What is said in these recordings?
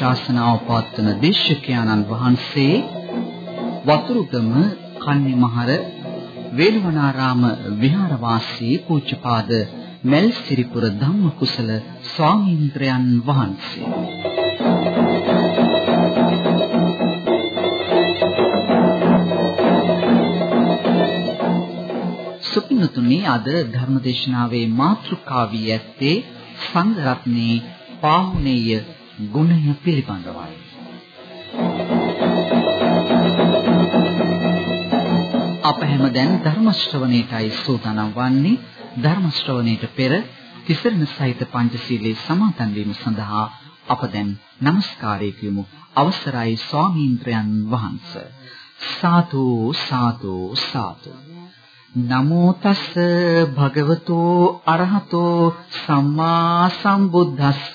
ධර්මානුශාසනාව පවත්වන දේශකයන්න් වහන්සේ වතුරුගම කන්නිමහර වේළුවනාරාම විහාරවාසී පූජ්‍යපාද මෙල්සිරිපුර ධම්මකුසල ස්වාමීන්ද්‍රයන් වහන්සේ. සුපින්නතුනි අද ධර්මදේශනාවේ මාතෘකාවී ඇත්තේ සංඝ රත්නේ පාහුණේය ගුණය පිළිබඳවයි. අප හැම දැන් ධර්ම ශ්‍රවණයටයි සූදානම් වන්නේ. ධර්ම ශ්‍රවණයට පෙර තිසරණ සහිත පංචශීලයේ සමාදන් වීම සඳහා අප දැන් নমස්කාරය කියමු. අවසරයි ස්වාමීන්ද්‍රයන් වහන්සේ. සාදු සාදු සාදු. නමෝ තස් භගවතෝ අරහතෝ සම්මා සම්බුද්දස්ස.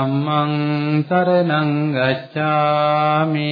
සරණං ගච්ඡාමි।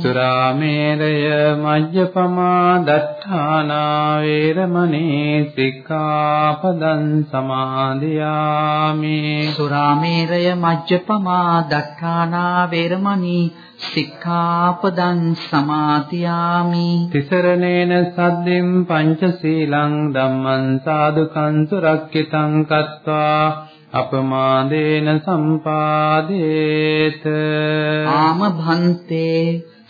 සුරාමේරය මජ්ජපමා දත්තානා වේරමණී සික්ඛාපදං සමාදියාමි. සුරාමේරය මජ්ජපමා දක්ඛානා වේරමණී සික්ඛාපදං සමාදියාමි. තිසරණේන සද්දින් පංචශීලං ධම්මං සාදුකං සුරක්ඛිතං කତ୍වා අපමාදේන සම්පාදේත. ආම භන්තේ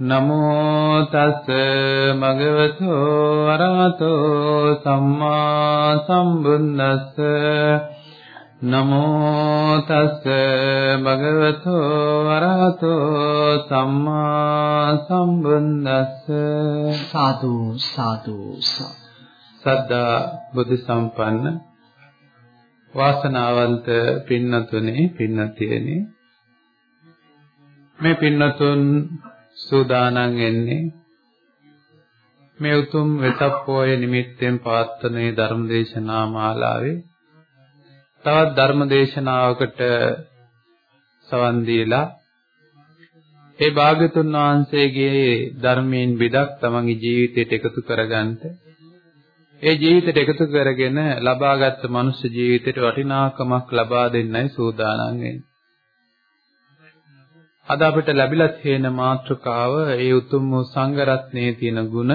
නමෝ තස් භගවතෝ අරහතෝ සම්මා සම්බුද්දස්ස. නමෝ තස් භගවතෝ අරහතෝ සම්මා සම්බුද්දස්ස. සාදු සාදු සද්දා බුද්ධ සම්පන්න වාසනාවන්ත පින්නතුනේ පින්නතියනේ. මේ පින්නතුන් සූදානම් වෙන්නේ මේ උතුම් වෙසක් පොය නිමිත්තෙන් පවත්වන ධර්මදේශනා මාලාවේ තවත් ධර්මදේශනාවකට සවන් දීලා ඒ භාග්‍යතුන් වහන්සේගේ ධර්මයෙන් බිදක් තමන්ගේ ජීවිතයට එකතු කරගන්නට ඒ ජීවිතයට එකතු කරගෙන ලබාගත් මනුෂ්‍ය ජීවිතයට වටිනාකමක් ලබා දෙන්නයි සූදානම් වෙන්නේ. අද අපිට ලැබිලා තියෙන මාතෘකාව ඒ උතුම් වූ සංඝ රත්නයේ තියෙන ගුණ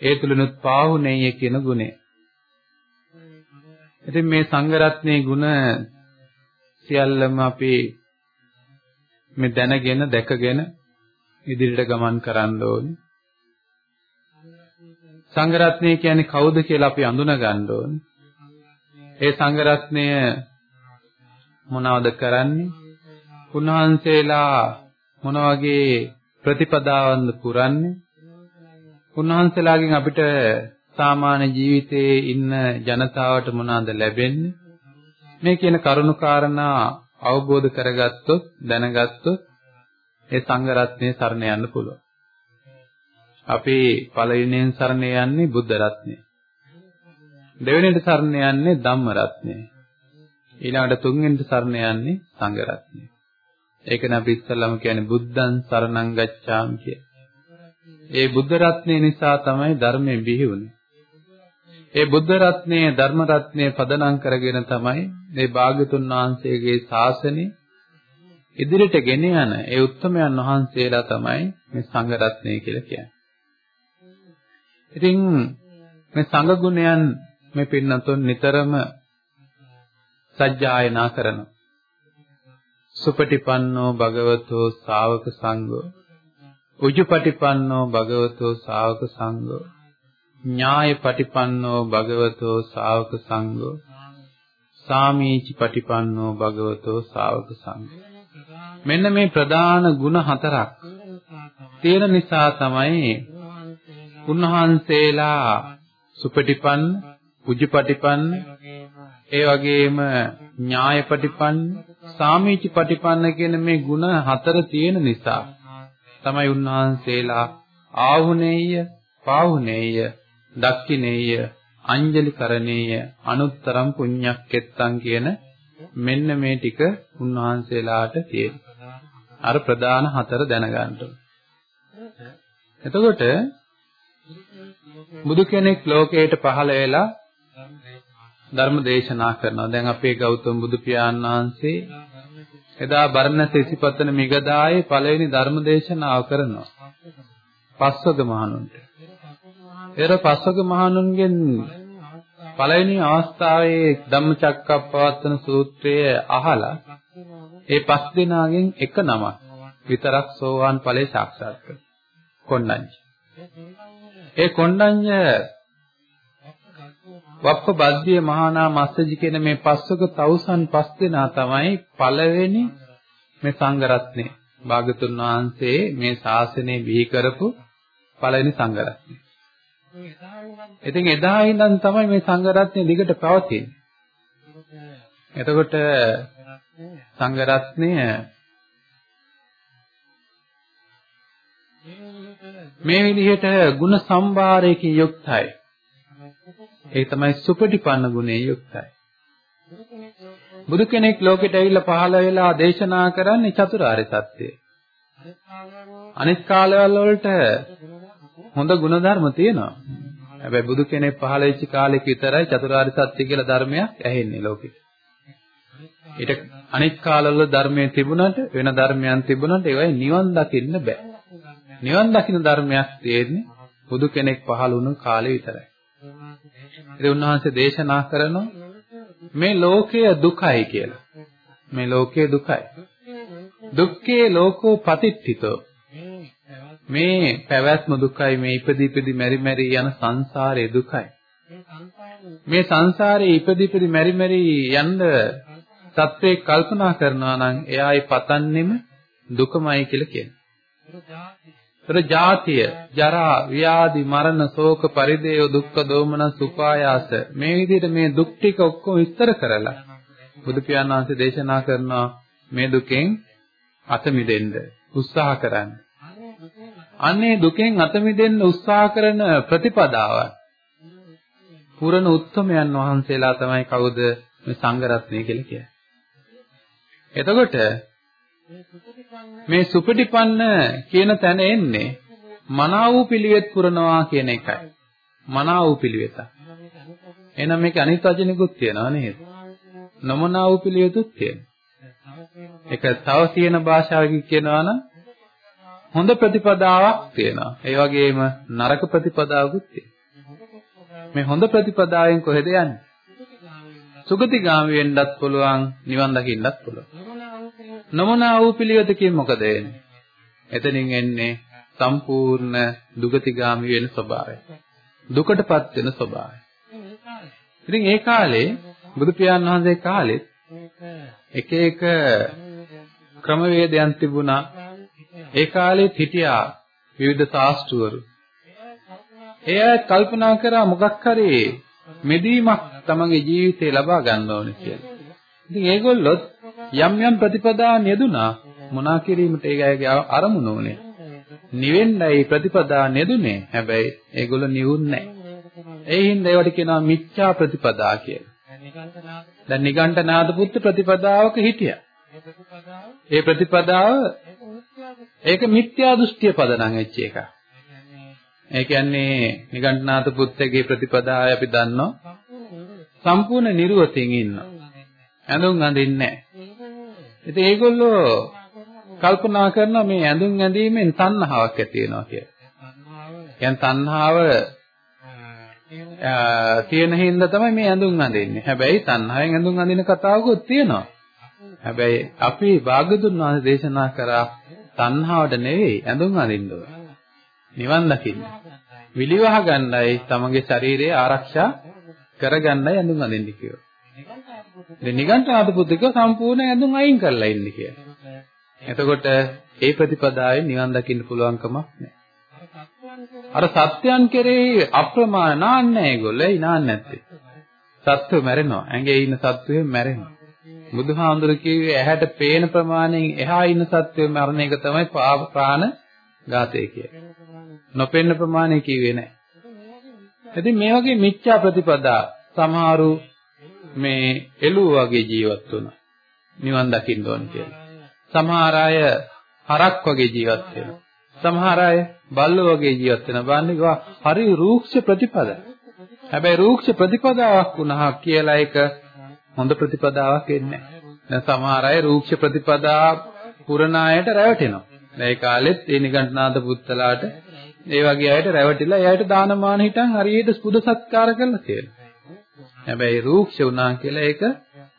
ඒ තුලනුත් පාහුණෙය කියන ගුණය. ඉතින් මේ සංඝ රත්නයේ ගුණ සියල්ලම අපි මේ දැනගෙන දැකගෙන ඉදිරියට ගමන් කරන්න ඕනේ. සංඝ රත්නය කියන්නේ කවුද කියලා අපි අඳුන ගන්න ඕනේ. ඒ සංඝ රත්නය මොනවද කරන්නේ? උන්වහන්සේලා මොන වගේ ප්‍රතිපදාවන්ද පුරන්නේ? උන්වහන්සේලාගෙන් අපිට සාමාන්‍ය ජීවිතයේ ඉන්න ජනතාවට මොනවාද ලැබෙන්නේ? මේ කියන කරුණු කාරණා අවබෝධ කරගත්තොත් දැනගත්තොත් ඒ සංඝ රත්නයේ සරණ යන්න පුළුවන්. අපි පළවෙනියෙන් සරණ යන්නේ බුද්ධ රත්නය. දෙවෙනිට සරණ යන්නේ ධම්ම රත්නය. ඊළඟට තුන්වෙනිට සරණ යන්නේ සංඝ රත්නය. ඒකනේ අපි ඉස්සල්ලාම කියන්නේ බුද්ධං සරණං ගච්ඡාමි කිය. ඒ බුද්ධ රත්නය නිසා තමයි ධර්මයේ බිහි වුනේ. ඒ බුද්ධ රත්නයේ ධර්ම රත්නයේ පදනම් කරගෙන තමයි මේ භාග්‍යතුන් වහන්සේගේ ශාසනය ඉදිරියට ගෙන යන ඒ උත්තමයන් වහන්සේලා තමයි මේ සංඝ රත්නය කියලා කියන්නේ. ඉතින් මේ සංඝ ගුණයන් මේ පින්නතුන් නිතරම සජ්ජායනා කරනවා. සුපටිපන්නෝ භගවතෝ ශාවක සංඝෝ. උජුපටිපන්නෝ භගවතෝ ශාවක සංඝෝ. ඥායපටිපන්නෝ භගවතෝ ශාවක සංඝෝ. සාමීචි පටිපන්නෝ භගවතෝ ශාවක සංඝෝ. මෙන්න මේ ප්‍රධාන ගුණ හතරක් තියෙන නිසා තමයි උන්වහන්සේලා සුපටිපන්න උජුපටිපන්න ඒ වගේම ඥායපටිපන්න සාමීචි පටිපන්න කියන මේ ಗುಣ හතර තියෙන නිසා තමයි උන්වහන්සේලා ආහුනේය, පාහුනේය, දක්ඛිනේය, අංජලි කරණේය, අනුත්තරම් පුඤ්ඤක්කෙත්තං කියන මෙන්න මේ ටික උන්වහන්සේලාට තියෙනවා. අර ප්‍රධාන හතර දැනගන්න එතකොට බුදු කෙනෙක් ලෝකයට පහළ වෙලා ධර්ම දේශනා කරනවා. දැන් අපේ ගෞතම බුදු පියාණන් වහන්සේ එදා බරණැස ඉසිපතන මිගදායේ පළවෙනි ධර්ම දේශනාව කරනවා. පස්වග මහණුන්ට. එර පස්වග මහණුන්ගෙන් පළවෙනි අවස්ථාවේ ධම්මචක්කප්පවත්තන සූත්‍රය අහලා ඒ පස් දෙනාගෙන් එක නමක් විතරක් සෝවාන් ඵලයේ සාක්ෂාත් කළා. කොණ්ඩඤ්ඤ. ඒ කොණ්ඩඤ්ඤ වප්ප බද්දිය මහානා මස්සජි කියන මේ පස්වක තවුසන් පස් දෙනා තමයි පළවෙනි මේ සංඝ රත්නේ. භාගතුන් වහන්සේ මේ ශාසනය බිහි කරපු පළවෙනි සංඝ රත්නේ. ඉතින් එදා ඉඳන් තමයි මේ සංඝ රත්නේ දිගට පවතින්නේ. එතකොට සංඝ රත්නය මේ විදිහට ಗುಣ සම්භාරයකින් යුක්තයි. ඒ තමයි සුපටිපන්න ගුණේ යුක්තයි. බුදු කෙනෙක් ලෝකෙට ඇවිල්ලා පහළ වෙලා දේශනා කරන්නේ චතුරාර්ය සත්‍යය. අනිත් කාලවල වලට හොඳ ගුණධර්ම තියෙනවා. හැබැයි බුදු කෙනෙක් පහළ වෙච්ච කාලෙක විතරයි චතුරාර්ය සත්‍ය කියලා ධර්මයක් ඇහෙන්නේ ලෝකෙට. ඊට අනිත් කාලවල ධර්මයේ තිබුණාට වෙන ධර්මයන් තිබුණාට ඒවයි නිවන් දකින්න බෑ. නිවන් දකින්න ධර්මයක් තියෙන්නේ බුදු කෙනෙක් පහළ වුණු කාලේ විතරයි. ඉතින් උන්වහන්සේ දේශනා කරනවා මේ ලෝකය දුකයි කියලා. මේ ලෝකය දුකයි. දුක්ඛේ ලෝකෝ පතිට්ඨිතෝ. මේ පැවැත්ම දුකයි මේ ඉපදි ඉපදි මෙරි මෙරි යන සංසාරයේ දුකයි. මේ සංසාරේ ඉපදි ඉපදි මෙරි මෙරි යන්න සත්‍යයක් කල්පනා කරනවා නම් එයායි පතන්නෙම දුකමයි කියලා කියනවා. ඒතර ජාතිය, ජරා, ව්‍යාධි, මරණ, ශෝක, පරිදේව, දුක්ඛ, දෝමනස්, උපායාස මේ විදිහට මේ දුක් ටික ඔක්කොම විස්තර කරලා බුදු පියාණන් වහන්සේ දේශනා කරනවා මේ දුකෙන් අත මිදෙන්න උත්සාහ කරන්න. අනේ දුකෙන් අත මිදෙන්න උත්සාහ කරන ප්‍රතිපදාව පුරණ උත්තමයන් වහන්සේලා තමයි කවුද මේ සංඝ රත්නය කියලා කියන්නේ. එතකොට මේ සුපටිපන්න කියන තැන එන්නේ මනා වූ පිළිවෙත් පුරනවා කියන එකයි. මනා වූ පිළිවෙත. එහෙනම් මේක අනිත් වචනිකුත් තියෙනවා නේද? නොමනා වූ පිළිවෙතුත් තියෙනවා. ඒක තව තියෙන භාෂාවකින් කියනවා නම් හොඳ ප්‍රතිපදාවක් තියෙනවා. ඒ වගේම නරක ප්‍රතිපදාවකුත් තියෙනවා. මේ හොඳ ප්‍රතිපදාවෙන් කොහෙද යන්නේ? සුගතිගාමි වෙන්නත් පුළුවන්, නිවන් දකින්නත් පුළුවන්. නොමනා වූ පිළිවෙතකින් මොකද වෙන්නේ? එතනින් එන්නේ සම්පූර්ණ දුගතිගාමි වෙන ස්වභාවය. දුකටපත් වෙන ස්වභාවය. ඉතින් ඒ කාලේ බුදු පියාණන් වහන්සේ කාලෙත් එක එක ක්‍රමවේදයන් තිබුණා. ඒ කාලෙත් හිටියා විවිධ ශාස්ත්‍රවරු. ඒ අය කල්පනා කරා මොකක් හරි මෙදීමක් තමගේ ජීවිතේ ලබා ගන්න ඕනේ කියලා. ඉතින් ඒගොල්ලොත් යම් යම් ප්‍රතිපදාන් යෙදුනා මොනා කිරීමට ඒ අයගේ අරමුණ උනේ. නිවෙන්නයි ප්‍රතිපදා නෙදුනේ. හැබැයි ඒගොල්ලෝ නිවුන්නේ නැහැ. ඒ හින්දා ඒවට කියනවා මිච්ඡා ප්‍රතිපදා කියලා. දැන් නිගණ්ඨනාථ පුත්ත ප්‍රතිපදාවක හිටියා. ඒ ප්‍රතිපදාව ඒක මිත්‍යා දෘෂ්ටිය පදනම් වෙච්ච එකක්. ඒ කියන්නේ නිගණ්ඨනාථ පුත්තගේ ප්‍රතිපදාව අපි දන්නවා සම්පූර්ණ නිර්වතින් ඉන්නවා. ඇඳුම් අඳින්නේ නැහැ. ඉතින් ඒගොල්ලෝ කල්පනා කරනවා මේ ඇඳුම් ඇඳීමෙන් තණ්හාවක් ඇති වෙනවා කියලා. කියන්නේ තණ්හාව තියෙන හින්දා තමයි මේ ඇඳුම් අඳින්නේ. හැබැයි තණ්හාවෙන් ඇඳුම් අඳින කතාවකුත් තියෙනවා. හැබැයි අපි භාගතුන් වහන්සේ දේශනා කරා තණ්හාවට නෙවෙයි ඇඳුම් අඳින්න ඕන. නිවන් දකින්න. විලිවහ ගන්නයි තමගේ ශරීරය ආරක්ෂා කරගන්නයි ඇඳුම් අඳින්න කියනවා. ඉතින් නිගණ්ඨනාථ පුත්තික සම්පූර්ණ ඇඳුම් අයින් කරලා ඉන්නේ කියලා. එතකොට ඒ ප්‍රතිපදාවෙන් නිවන් දකින්න පුළුවන්කමක් නැහැ. අර සත්‍යයන් කෙරෙහි අප්‍රමාණ නාන්නේ ඒගොල්ලෝ ඒ නාන්නේ නැත්තේ. සත්ත්ව මැරෙනවා. ඇඟේ ඉන්න සත්වය මැරෙනවා. බුදුහාමුදුර කිව්වේ ඇහැට පේන ප්‍රමාණයෙන් එහා ඉන්න සත්වය මරණ එක තමයි ප්‍රාණ ඝාතය කියන්නේ. නොපෙන්න ප්‍රමාණය කිව්වේ නැහැ. ඉතින් මේ වගේ මිච්ඡා ප්‍රතිපදා සමහරු මේ එළුව වගේ ජීවත් වුණා. නිවන් දකින්න ඕන කියලා. සමහර අය හරක් වගේ ජීවත් වෙනවා. සමහර අය බල්ලෝ වගේ ජීවත් වෙනවා. බලන්නේ හරි රූක්ෂ ප්‍රතිපදා. හැබැයි රූක්ෂ ප්‍රතිපදාවක් වුණා කියලා ඒක හොඳ ප්‍රතිපදාවක් එන්නේ නැහැ. දැන් සමහර අය රූක්ෂ ප්‍රතිපදා පුරණ අයට රැවටෙනවා. දැන් ඒ කාලෙත් ඒ නිගණ්ඨනාථ පුත්තලාට ඒ වගේ අයට රැවටිලා එයාට දානමාන හිටන් හරියට පුද සත්කාර කරලා තියෙනවා. හැබැයි රූක්ෂ වුණා කියලා ඒක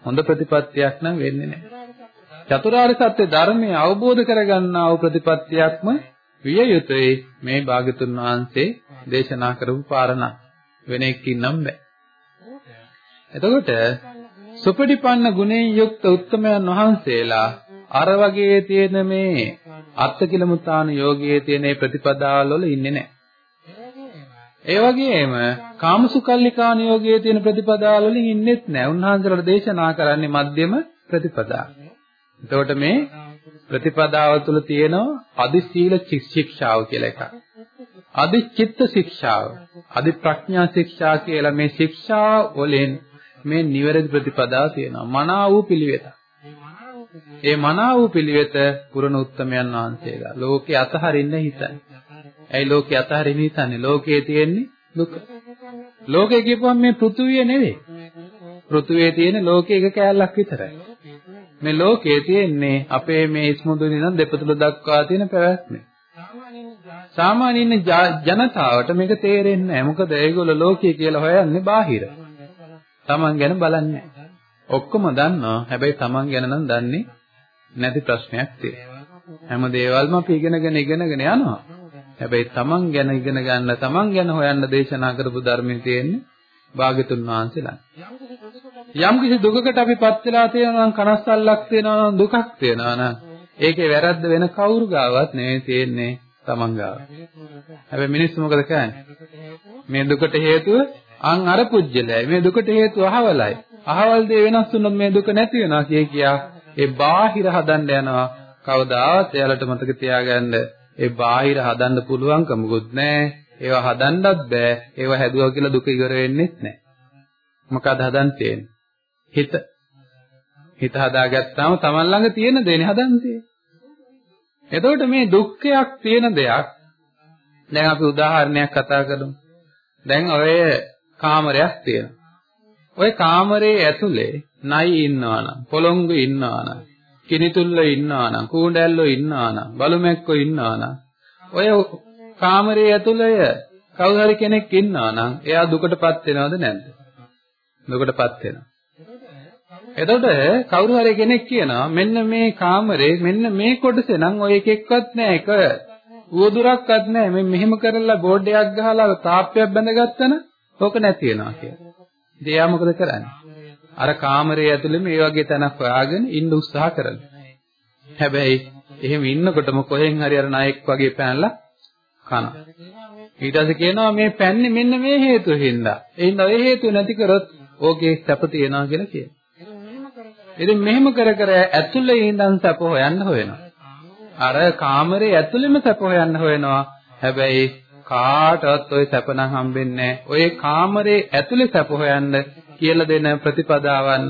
හොඳ ප්‍රතිපත්තියක් නම් වෙන්නේ නැහැ. චතුරාර්ය සත්‍ය ධර්මය අවබෝධ කරගන්නා වූ ප්‍රතිපත්තියක්ම විය යුතුයි මේ භාගතුන් වහන්සේ දේශනා කරපු පාරණා වෙන එකකින් නම් බෑ. එතකොට සුපටිපන්න ගුණයෙන් යුක්ත උත්තමයන් වහන්සේලා අර වගේ තියෙන මේ අත්තිකිලමුතාන යෝගයේ තියෙන ප්‍රතිපදාවල් වල ඉන්නේ නැහැ. ඒ වගේම කාමසුකල්ලිකාන යෝගයේ තියෙන ප්‍රතිපදාවල් වලින් ඉන්නෙත් නැහැ. උන්වහන්සේලාට දේශනා කරන්නේ මධ්‍යම ප්‍රතිපදා. එතකොට මේ ප්‍රතිපදාව තුළ තියෙනවා අදි සීල ශික්ෂාව කියලා එකක්. අදි චිත්ත ශික්ෂාව, අදි ප්‍රඥා ශික්ෂා කියලා මේ ශික්ෂා වලින් මේ නිවැරදි ප්‍රතිපදාව තියෙනවා. මනා වූ පිළිවෙත. ඒ මනා වූ පිළිවෙත පුරණ උත්තමයන් වහන්සේලා ලෝකේ අතහරින්න හිතන්නේ. ඇයි ලෝකේ අතහරින්න හිතන්නේ? ලෝකයේ තියෙන්නේ දුක. ලෝකේ කියපුවම මේ පෘථුවිය නෙවෙයි. පෘථුවියේ තියෙන ලෝකේ එක කෑල්ලක් විතරයි. මේ ලෝකයේ තියෙන්නේ අපේ මේ ඉස්මුදුනේ නම් දෙපතුල දක්වා තියෙන පැවැත්ම. සාමාන්‍ය ඉන්න ජනතාවට මේක තේරෙන්නේ නැහැ. මොකද ඒගොල්ලෝ ලෝකයේ කියලා හොයන්නේ බාහිර. Taman ගැන බලන්නේ ඔක්කොම දන්නවා. හැබැයි Taman ගැන නම් දන්නේ නැති ප්‍රශ්නයක් තියෙනවා. හැම දේවල්ම අපි ඉගෙනගෙන ඉගෙනගෙන යනවා. හැබැයි තමන් ගැන ඉගෙන ගන්න තමන් ගැන හොයන්න දේශනා කරපු ධර්මයේ තියෙන්නේ භාග්‍යතුන් වහන්සේලා. යම් කිසි දුකකට අපිපත් වෙලා තියෙනවා නම් කනස්සල්ලක් තියෙනවා නම් දුකක් තියෙනවා නම් ඒකේ වැරද්ද වෙන කවුරු ගාවත් නෙවෙයි තියෙන්නේ තමන් ගාව. හැබැයි මිනිස්සු මොකද කියන්නේ? මේ දුකට හේතුව අන් අර පුජ්‍යලයි. මේ දුකට හේතුව අහවලයි. අහවල් දේ වෙනස් වුණොත් මේ දුක නැති වෙනවා කිය කියා ඒ බාහිර හදන්න යනවා. කවදාවත් එයාලට මතක තියාගන්න ඒ බාහිර හදන්න පුළුවන්කමකුත් නැහැ. ඒවා හදන්නත් බෑ. ඒවා හැදුවා කියලා දුක ඉවර වෙන්නේ නැහැ. මොකද හදන්න තියෙන්නේ? හිත. හිත හදාගත්තාම Taman ළඟ තියෙන දේනේ හදන්න තියෙන්නේ. එතකොට මේ දුක්ඛයක් තියෙන දෙයක් දැන් අපි උදාහරණයක් කතා කරමු. දැන් ඔය කාමරයක් තියෙනවා. ওই කාමරේ ඇතුලේ නයි ඉන්නවා නම්, පොළොංගු ඉන්නවා නම්, කිනිතුල්ල ඉන්නවා නම්, කූඩැල්ලෝ ඉන්නවා නම්, බලුමැක්කෝ ඉන්නවා නම්, ඔය කාමරේ ඇතුලේ කවුරු හරි කෙනෙක් ඉන්නවා නම් එයා දුකටපත් වෙනවද නැද්ද? දුකටපත් වෙනවා. එතකොට කවුරු හරි කෙනෙක් කියනවා මෙන්න මේ කාමරේ මෙන්න මේ කොටසේ නම් ඔය එකෙක්වත් නැහැ එක උවදුරක්වත් නැහැ මේ මෙහෙම කරලා බෝඩ් එකක් ගහලා තාප්පයක් බැඳගත්තන ඕක නැති වෙනවා කියලා. ඉතින් එයා මොකද කරන්නේ? අර කාමරේ ඇතුලේ මේ වගේ තැනක් හොයාගෙන ඉන්න උත්සාහ කරනවා. හැබැයි එහෙම ඉන්නකොටම කොහෙන් හරි අර නායක වගේ පැනලා කනවා. ඊට පස්සේ කියනවා මේ පැන්නේ මෙන්න මේ හේතුව හින්දා. ඒ හින්දා ඒ හේතුව නැති කරොත් ඕකේ සැප තියනවා කියලා කියනවා. ඉතින් මෙහෙම කර කර ඇතුළේ ඉඳන් සැප හොයන්න හොයනවා. අර කාමරේ ඇතුළෙම සැප හොයන්න හොයනවා. හැබැයි කාටවත් ওই සැප නම් හම්බෙන්නේ නැහැ. ওই කාමරේ ඇතුළේ සැප හොයන්න කියලා දෙන ප්‍රතිපදාවන්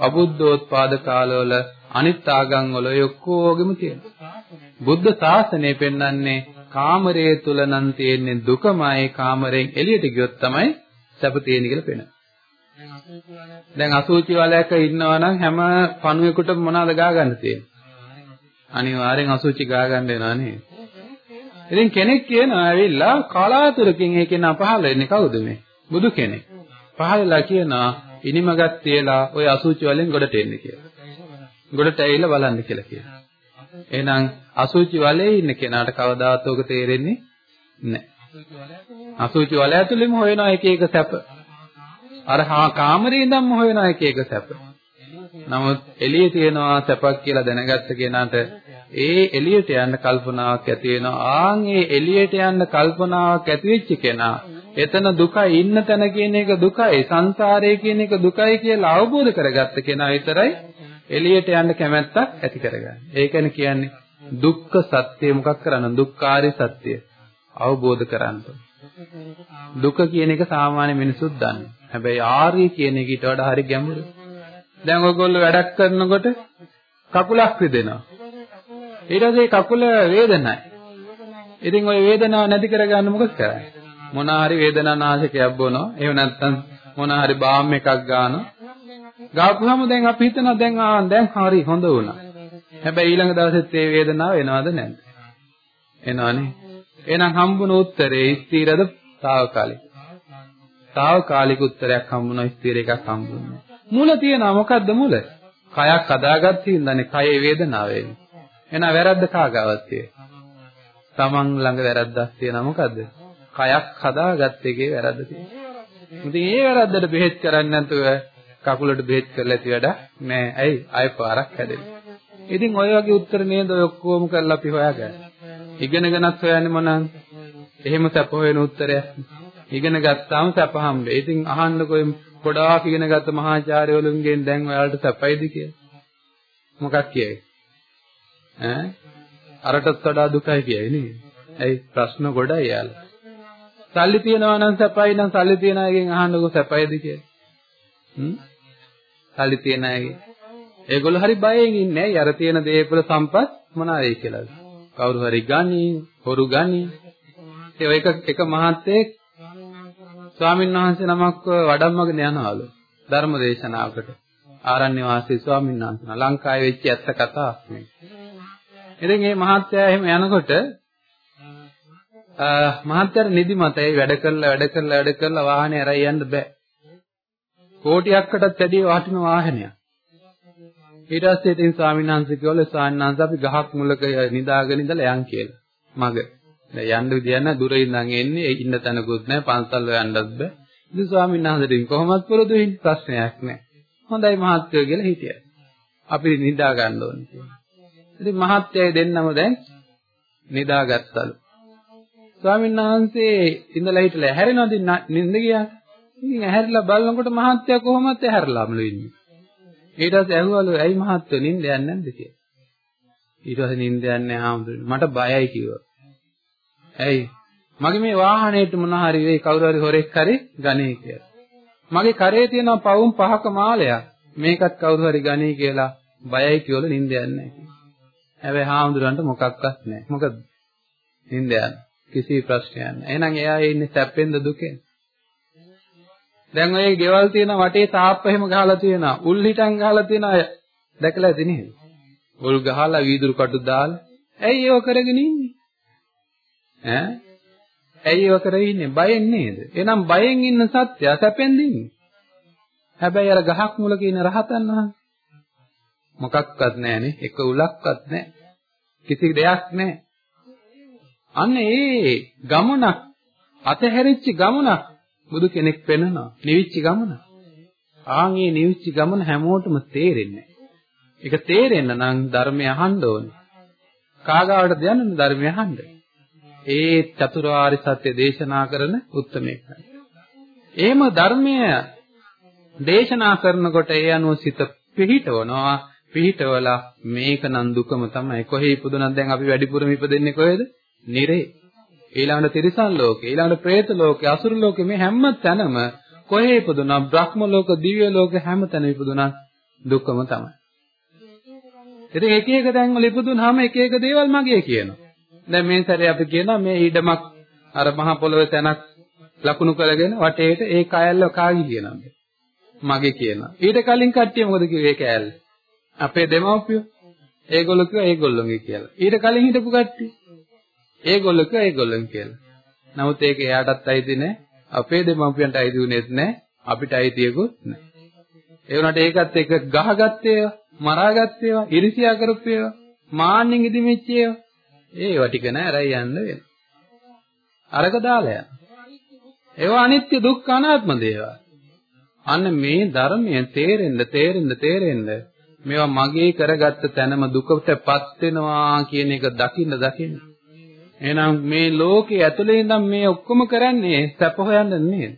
අබුද්ධෝත්පාද කාලවල අනිත් ආගම් වල ඔය ඔක්කොගෙම තියෙනවා. බුද්ධ ශාසනය පෙන්වන්නේ කාමරයේ තුල නම් තියෙන්නේ දුකමයි කාමරයෙන් එළියට ගියොත් තමයි සැප තියෙන්නේ කියලා පෙන්වනවා. දැන් අසුචි වලයක ඉන්නවා නම් හැම පණුවෙකුටම මොනවද ගා ගන්න තියෙන්නේ? අනිවාර්යෙන් අසුචි ගා ගන්න වෙනවා නේද? ඉතින් කෙනෙක් කියනවා ඇවිල්ලා කලාතුරකින් ඒ කෙනා පහළ වෙන්නේ කවුද මේ? බුදු කෙනෙක්. පහළලා කියනවා ඉනිමගත් තියලා ওই අසුචි වලින් ගොඩට එන්න කියලා. ගොඩට ඇවිල්ලා බලන්න කියලා කියනවා. එහෙනම් අසුචි වලේ ඉන්න කෙනාට කවදාවත් ඔක තේරෙන්නේ නැහැ. අසුචි වල ඇතුළෙම හොයනවා එක එක සැප. අර හා කාමරේ ඉඳන්ම හොයන එක එක සැප. නමුත් එළියේ තියනවා සැපක් කියලා දැනගත්ත කෙනාට ඒ එළියට යන්න කල්පනාවක් ඇති වෙනවා. ආන් ඒ එළියට යන්න කල්පනාවක් ඇති වෙච්ච කෙනා එතන දුකයි ඉන්න තැන කියන එක දුකයි සංසාරය කියන එක දුකයි කියලා අවබෝධ කරගත්ත කෙනා විතරයි එළියට යන්න කැමැත්තක් ඇති කරගන්නේ. ඒකනේ කියන්නේ දුක්ඛ සත්‍ය මොකක් කරන්න දුක්ඛාරය සත්‍ය අවබෝධ කරගන්න. දුක කියන එක සාමාන්‍ය මිනිසුත් දන්නේ. හැබැයි ආර්ය කියන එක ඊට වඩා හරි ගැඹුරුයි. දැන් ඔයගොල්ලෝ වැඩක් කරනකොට කකුලක් රිදෙනවා. ඊට පස්සේ කකුල වේදනයි. ඉතින් ওই වේදනාව නැති කරගන්න මොකද කරන්නේ? මොන හරි වේදනා නාශකයක් බොනවා. එහෙම නැත්නම් මොන හරි බාම් එකක් ගන්නවා. ගාපුවම දැන් අපි හිතනවා දැන් ආ දැන් හරි හොඳ වුණා. හැබැයි ඊළඟ දවසෙත් මේ වේදනාව එනවද නැද්ද? එනවනේ. එහෙනම් හම්බුන උත්තරේ ස්ථිරද తాවකාලික? తాවකාලික උත්තරයක් හම්බුනා ස්ථිර එකක් හම්බුනේ. මුල තියෙනවා මොකද්ද මුල? කයක් හදාගත්ත හින්දානේ කයේ වේදනාව එන්නේ. එහෙනම් වැරද්ද කාගාවත් තියෙන්නේ? Taman ළඟ වැරද්දක් තියෙනවා මොකද්ද? කයක් හදාගත්ත එකේ වැරද්ද තියෙනවා. ඉතින් ඒ වැරද්දට බෙහෙත් කරන්නේ නැතුව කකුලට බෙහෙත් කරලා ඇති වැඩ නෑ. ඇයි? ආය පාරක් හැදෙන්නේ. ඉතින් ඔය වගේ උත්තර නේද ඔය ඔක්කොම කරලා අපි හොයාගන්නේ. ඉගෙනගෙනත් හොයන්නේ මොනවාද? එහෙම සැප හොයන උත්තරයක්. ඉගෙන ගත්තාම සැප හම්බෙයි. ඉතින් අහන්නකෝ ගොඩාක් ඉගෙන ගත්ත මහාචාර්යවරුන්ගෙන් දැන් ඔයාලට සැපයිද කියලා. මොකක් කියයි? ඈ අරටත් වඩා දුකයි කියයි නේද? ඇයි ප්‍රශ්න ගොඩයි යාලා. සල්ලි තියනවා නම් සැපයි නම් සල්ලි තියන අයගෙන් අහන්නකෝ සැපයිද කියලා. හ්ම්? සල්ලි තියන අයගෙන්. ඒගොල්ලෝ හරි බයෙන් ඉන්නේ. අර තියෙන දේපල සම්පත් මොනවායි කියලාද? කවුරු හරි ගනි, හොරු ගනි. ඒ එක එක මහත්තයෙක් ස්වාමීන් වහන්සේ නමක් වඩම්මගෙන යනවලු ධර්ම දේශනාවකට. ආරණ්‍ය වාසී ස්වාමීන් වහන්සේ ලංකාවේ වෙච්ච ඇත්ත කතාවක් මේ. ඉතින් මේ මහත්තයා එහෙම යනකොට මහත්තයාට නිදිමතයි වැඩ කරලා වැඩ කරලා වැඩ කරලා වාහනේ අරයි යන්න බෑ. කෝටියක්කටත් වැඩිය වටින වාහනයක්. ඊට පස්සේ ඉතින් ස්වාමීන් වහන්සේ කිව්වලු ස්වාමීන් වහන්සේ අපි ගහක් මුලක නිදාගෙන ඉඳලා යන් කියලා. මග. දැන් යන්න විදියක් නැහැ දුර ඉඳන් එන්නේ ඉන්න තැනකුත් නැහැ පන්සල් හොයන්නත් බෑ. ඉතින් ස්වාමීන් වහන්සේට කොහොමත් පුරුදු වෙන්නේ ප්‍රශ්නයක් නැහැ. හොඳයි මහත්යෝ කියලා හිටියා. අපි නිදා ගන්න ඕනේ කියලා. ඉතින් මහත්යයි දෙන්නම දැන් නිදාගත්තලු. ස්වාමීන් වහන්සේ ඉඳලා හිටලා හැරෙනවද නින්ද ගියා. ඉතින් ඇහැරිලා බලනකොට මහත්ය කොහොමද ඇහැරලාමලු ඉන්නේ. ඊට පස්සේ ඇහුවලු ඇයි මහත්ය නින්ද යන්නේ නැද්ද කියලා. ඊට පස්සේ නින්ද යන්නේ නැහැ මට බයයි කිව්වා. ඇයි? මගේ මේ වාහනේට මොන හරි වෙයි කවුරු හරි හොරෙක් හරි ගන්නේ කියලා. මගේ කරේ තියෙන පවුම් පහක මාලයක්. මේකත් කවුරු හරි ගන්නේ කියලා බයයි කියවල නින්ද යන්නේ නැහැ. හැබැයි හාමුදුරන්ට මොකක්වත් නැහැ. මොකද නින්ද යන කිසි ප්‍රශ්නයක් නැහැ. එහෙනම් එයා ඉන්නේ සැපෙන්ද දුකෙන්ද? දැන් ඔය ගෙවල් තියෙන වටේ තාප්ප එහෙම ගහලා තියෙනවා. උල් හිටන් ගහලා තියෙනවා. දැකලා ඇති නේද? උල් ගහලා වීදුරු කටු දාලා. ඇයි ඒව කරගෙන ඉන්නේ? ඈ? ඇයි ඒව කරගෙන ඉන්නේ? බයෙන් නේද? එහෙනම් බයෙන් ඉන්න සත්‍ය සැපෙන්ද ඉන්නේ? හැබැයි අර ගහක් මුලක ඉන්න රහතන් වහන්සේ මොකක්වත් නැහනේ. එක උලක්වත් නැහැ. කිසි දෙයක් නැහැ. අන්න ඒ ගමනක් අතහැරිච්ච ගමනක් බුදු කෙනෙක් පෙන්නනවා. නිවිච්ච ගමන. ආන් මේ නිවිච්ච ගමන හැමෝටම තේරෙන්නේ ඒක තේරෙන්න නම් ධර්මය අහන්න ඕනේ. කාගාවටද යන්නේ ධර්මය අහන්න? ඒ චතුරාර්ය සත්‍ය දේශනා කරන උත්මේකයි. එහෙම ධර්මය දේශනා කරනකොට ඒ අනුව සිත පිහිටවනවා පිහිටවලා මේක නම් දුකම තමයි කොහේ ඉපදුනත් දැන් අපි වැඩිපුරම ඉපදෙන්නේ කොහෙද? නිරේ. ඊළඟට තිරිසන් ලෝකේ, ඊළඟට പ്രേත ලෝකේ, අසුර ලෝකේ මේ හැම තැනම කොහේ ඉපදුනා බ්‍රහ්ම ලෝක, දිව්‍ය ලෝක හැම තැනම ඉපදුනා දුකම තමයි. ඉතින් එක එක තැන් වල ඉපදුනහම එක එක දේවල් මගේ කියනවා. දැන් මේ සැරේ අපි කියනවා මේ ඊඩමක් අර මහ පොළොවේ තැනක් ලකුණු කරගෙන වටේට ඒ කෑල්ල කාගේ කියනවාද? මගේ කියනවා. ඊට කලින් කට්ටිය මොකද කිව්වේ ඒ කෑල්ල? අපේ දෙමව්පියෝ. ඒගොල්ලෝ කිව්වා ඒගොල්ලෝගේ කියලා. ඊට කලින් හිටපු කට්ටිය. ඒගොල්ලෝ කිව්වා ඒගොල්ලන් කියලා. නමුත් ඒක එයාටත් අයිති නෑ. අපේ දෙමව්පියන්ට අයිති උනේත් නෑ. අපිට අයිතියකුත් නෑ. ඒ වුණාට ඒකත් එක ගහගත්තේ මරාගත්තේ ඒවා, ඉරිසියා කරපු ඒවා, මාන්නෙන් ඉදිමිච්ච ඒවා. ඒවා ටික නෑ රැයි යන්න වෙන. අරක දාලා යන. ඒවා අනිත්‍ය දුක්ඛ අනාත්ම දේවල්. අන්න මේ ධර්මය තේරෙන්න තේරෙන්න තේරෙන්න මේවා මගේ කරගත්ත තැනම දුකටපත් වෙනවා කියන එක දකින්න දකින්න එහෙනම් මේ ලෝකයේ ඇතුලේ ඉඳන් මේ ඔක්කොම කරන්නේ සැප හොයන්න නේද?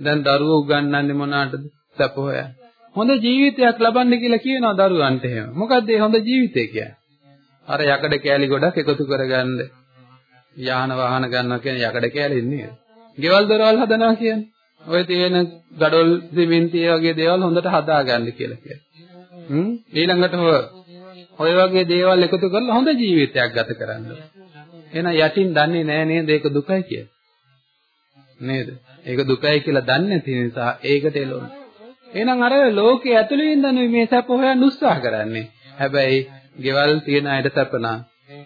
දැන් දරුවෝ උගන්වන්නේ මොනකටද? සැප හොයන්න. හොඳ ජීවිතයක් ලබන්න කියලා කියනවා දරුවන්ට එහෙම. මොකද්ද මේ හොඳ ජීවිතය කියන්නේ? අර යකඩ කෑලි ගොඩක් එකතු කරගන්න. යාන වාහන ගන්නවා කියන්නේ යකඩ කෑලි නේද? ගෙවල් දොරවල් හදනවා කියන්නේ. ඔය තියෙන ගඩොල් සිමෙන්ති වගේ දේවල් හොඳට හදාගන්න කියලා කියනවා. හ්ම් ඊළඟට ඔය වගේ දේවල් එකතු කරලා හොඳ ජීවිතයක් ගත කරන්න. එහෙනම් යටින් දන්නේ නැහැ නේද ඒක දුකයි කියලා. නේද? ඒක දුකයි කියලා දන්නේ නැති නිසා ඒකට එළවන. එහෙනම් අර ලෝකයේ ඇතුළේ ඉඳන් මේ සැප හොයන්න උත්සාහ කරන්නේ. හැබැයි ගෙවල් තියෙන අයට සැපනා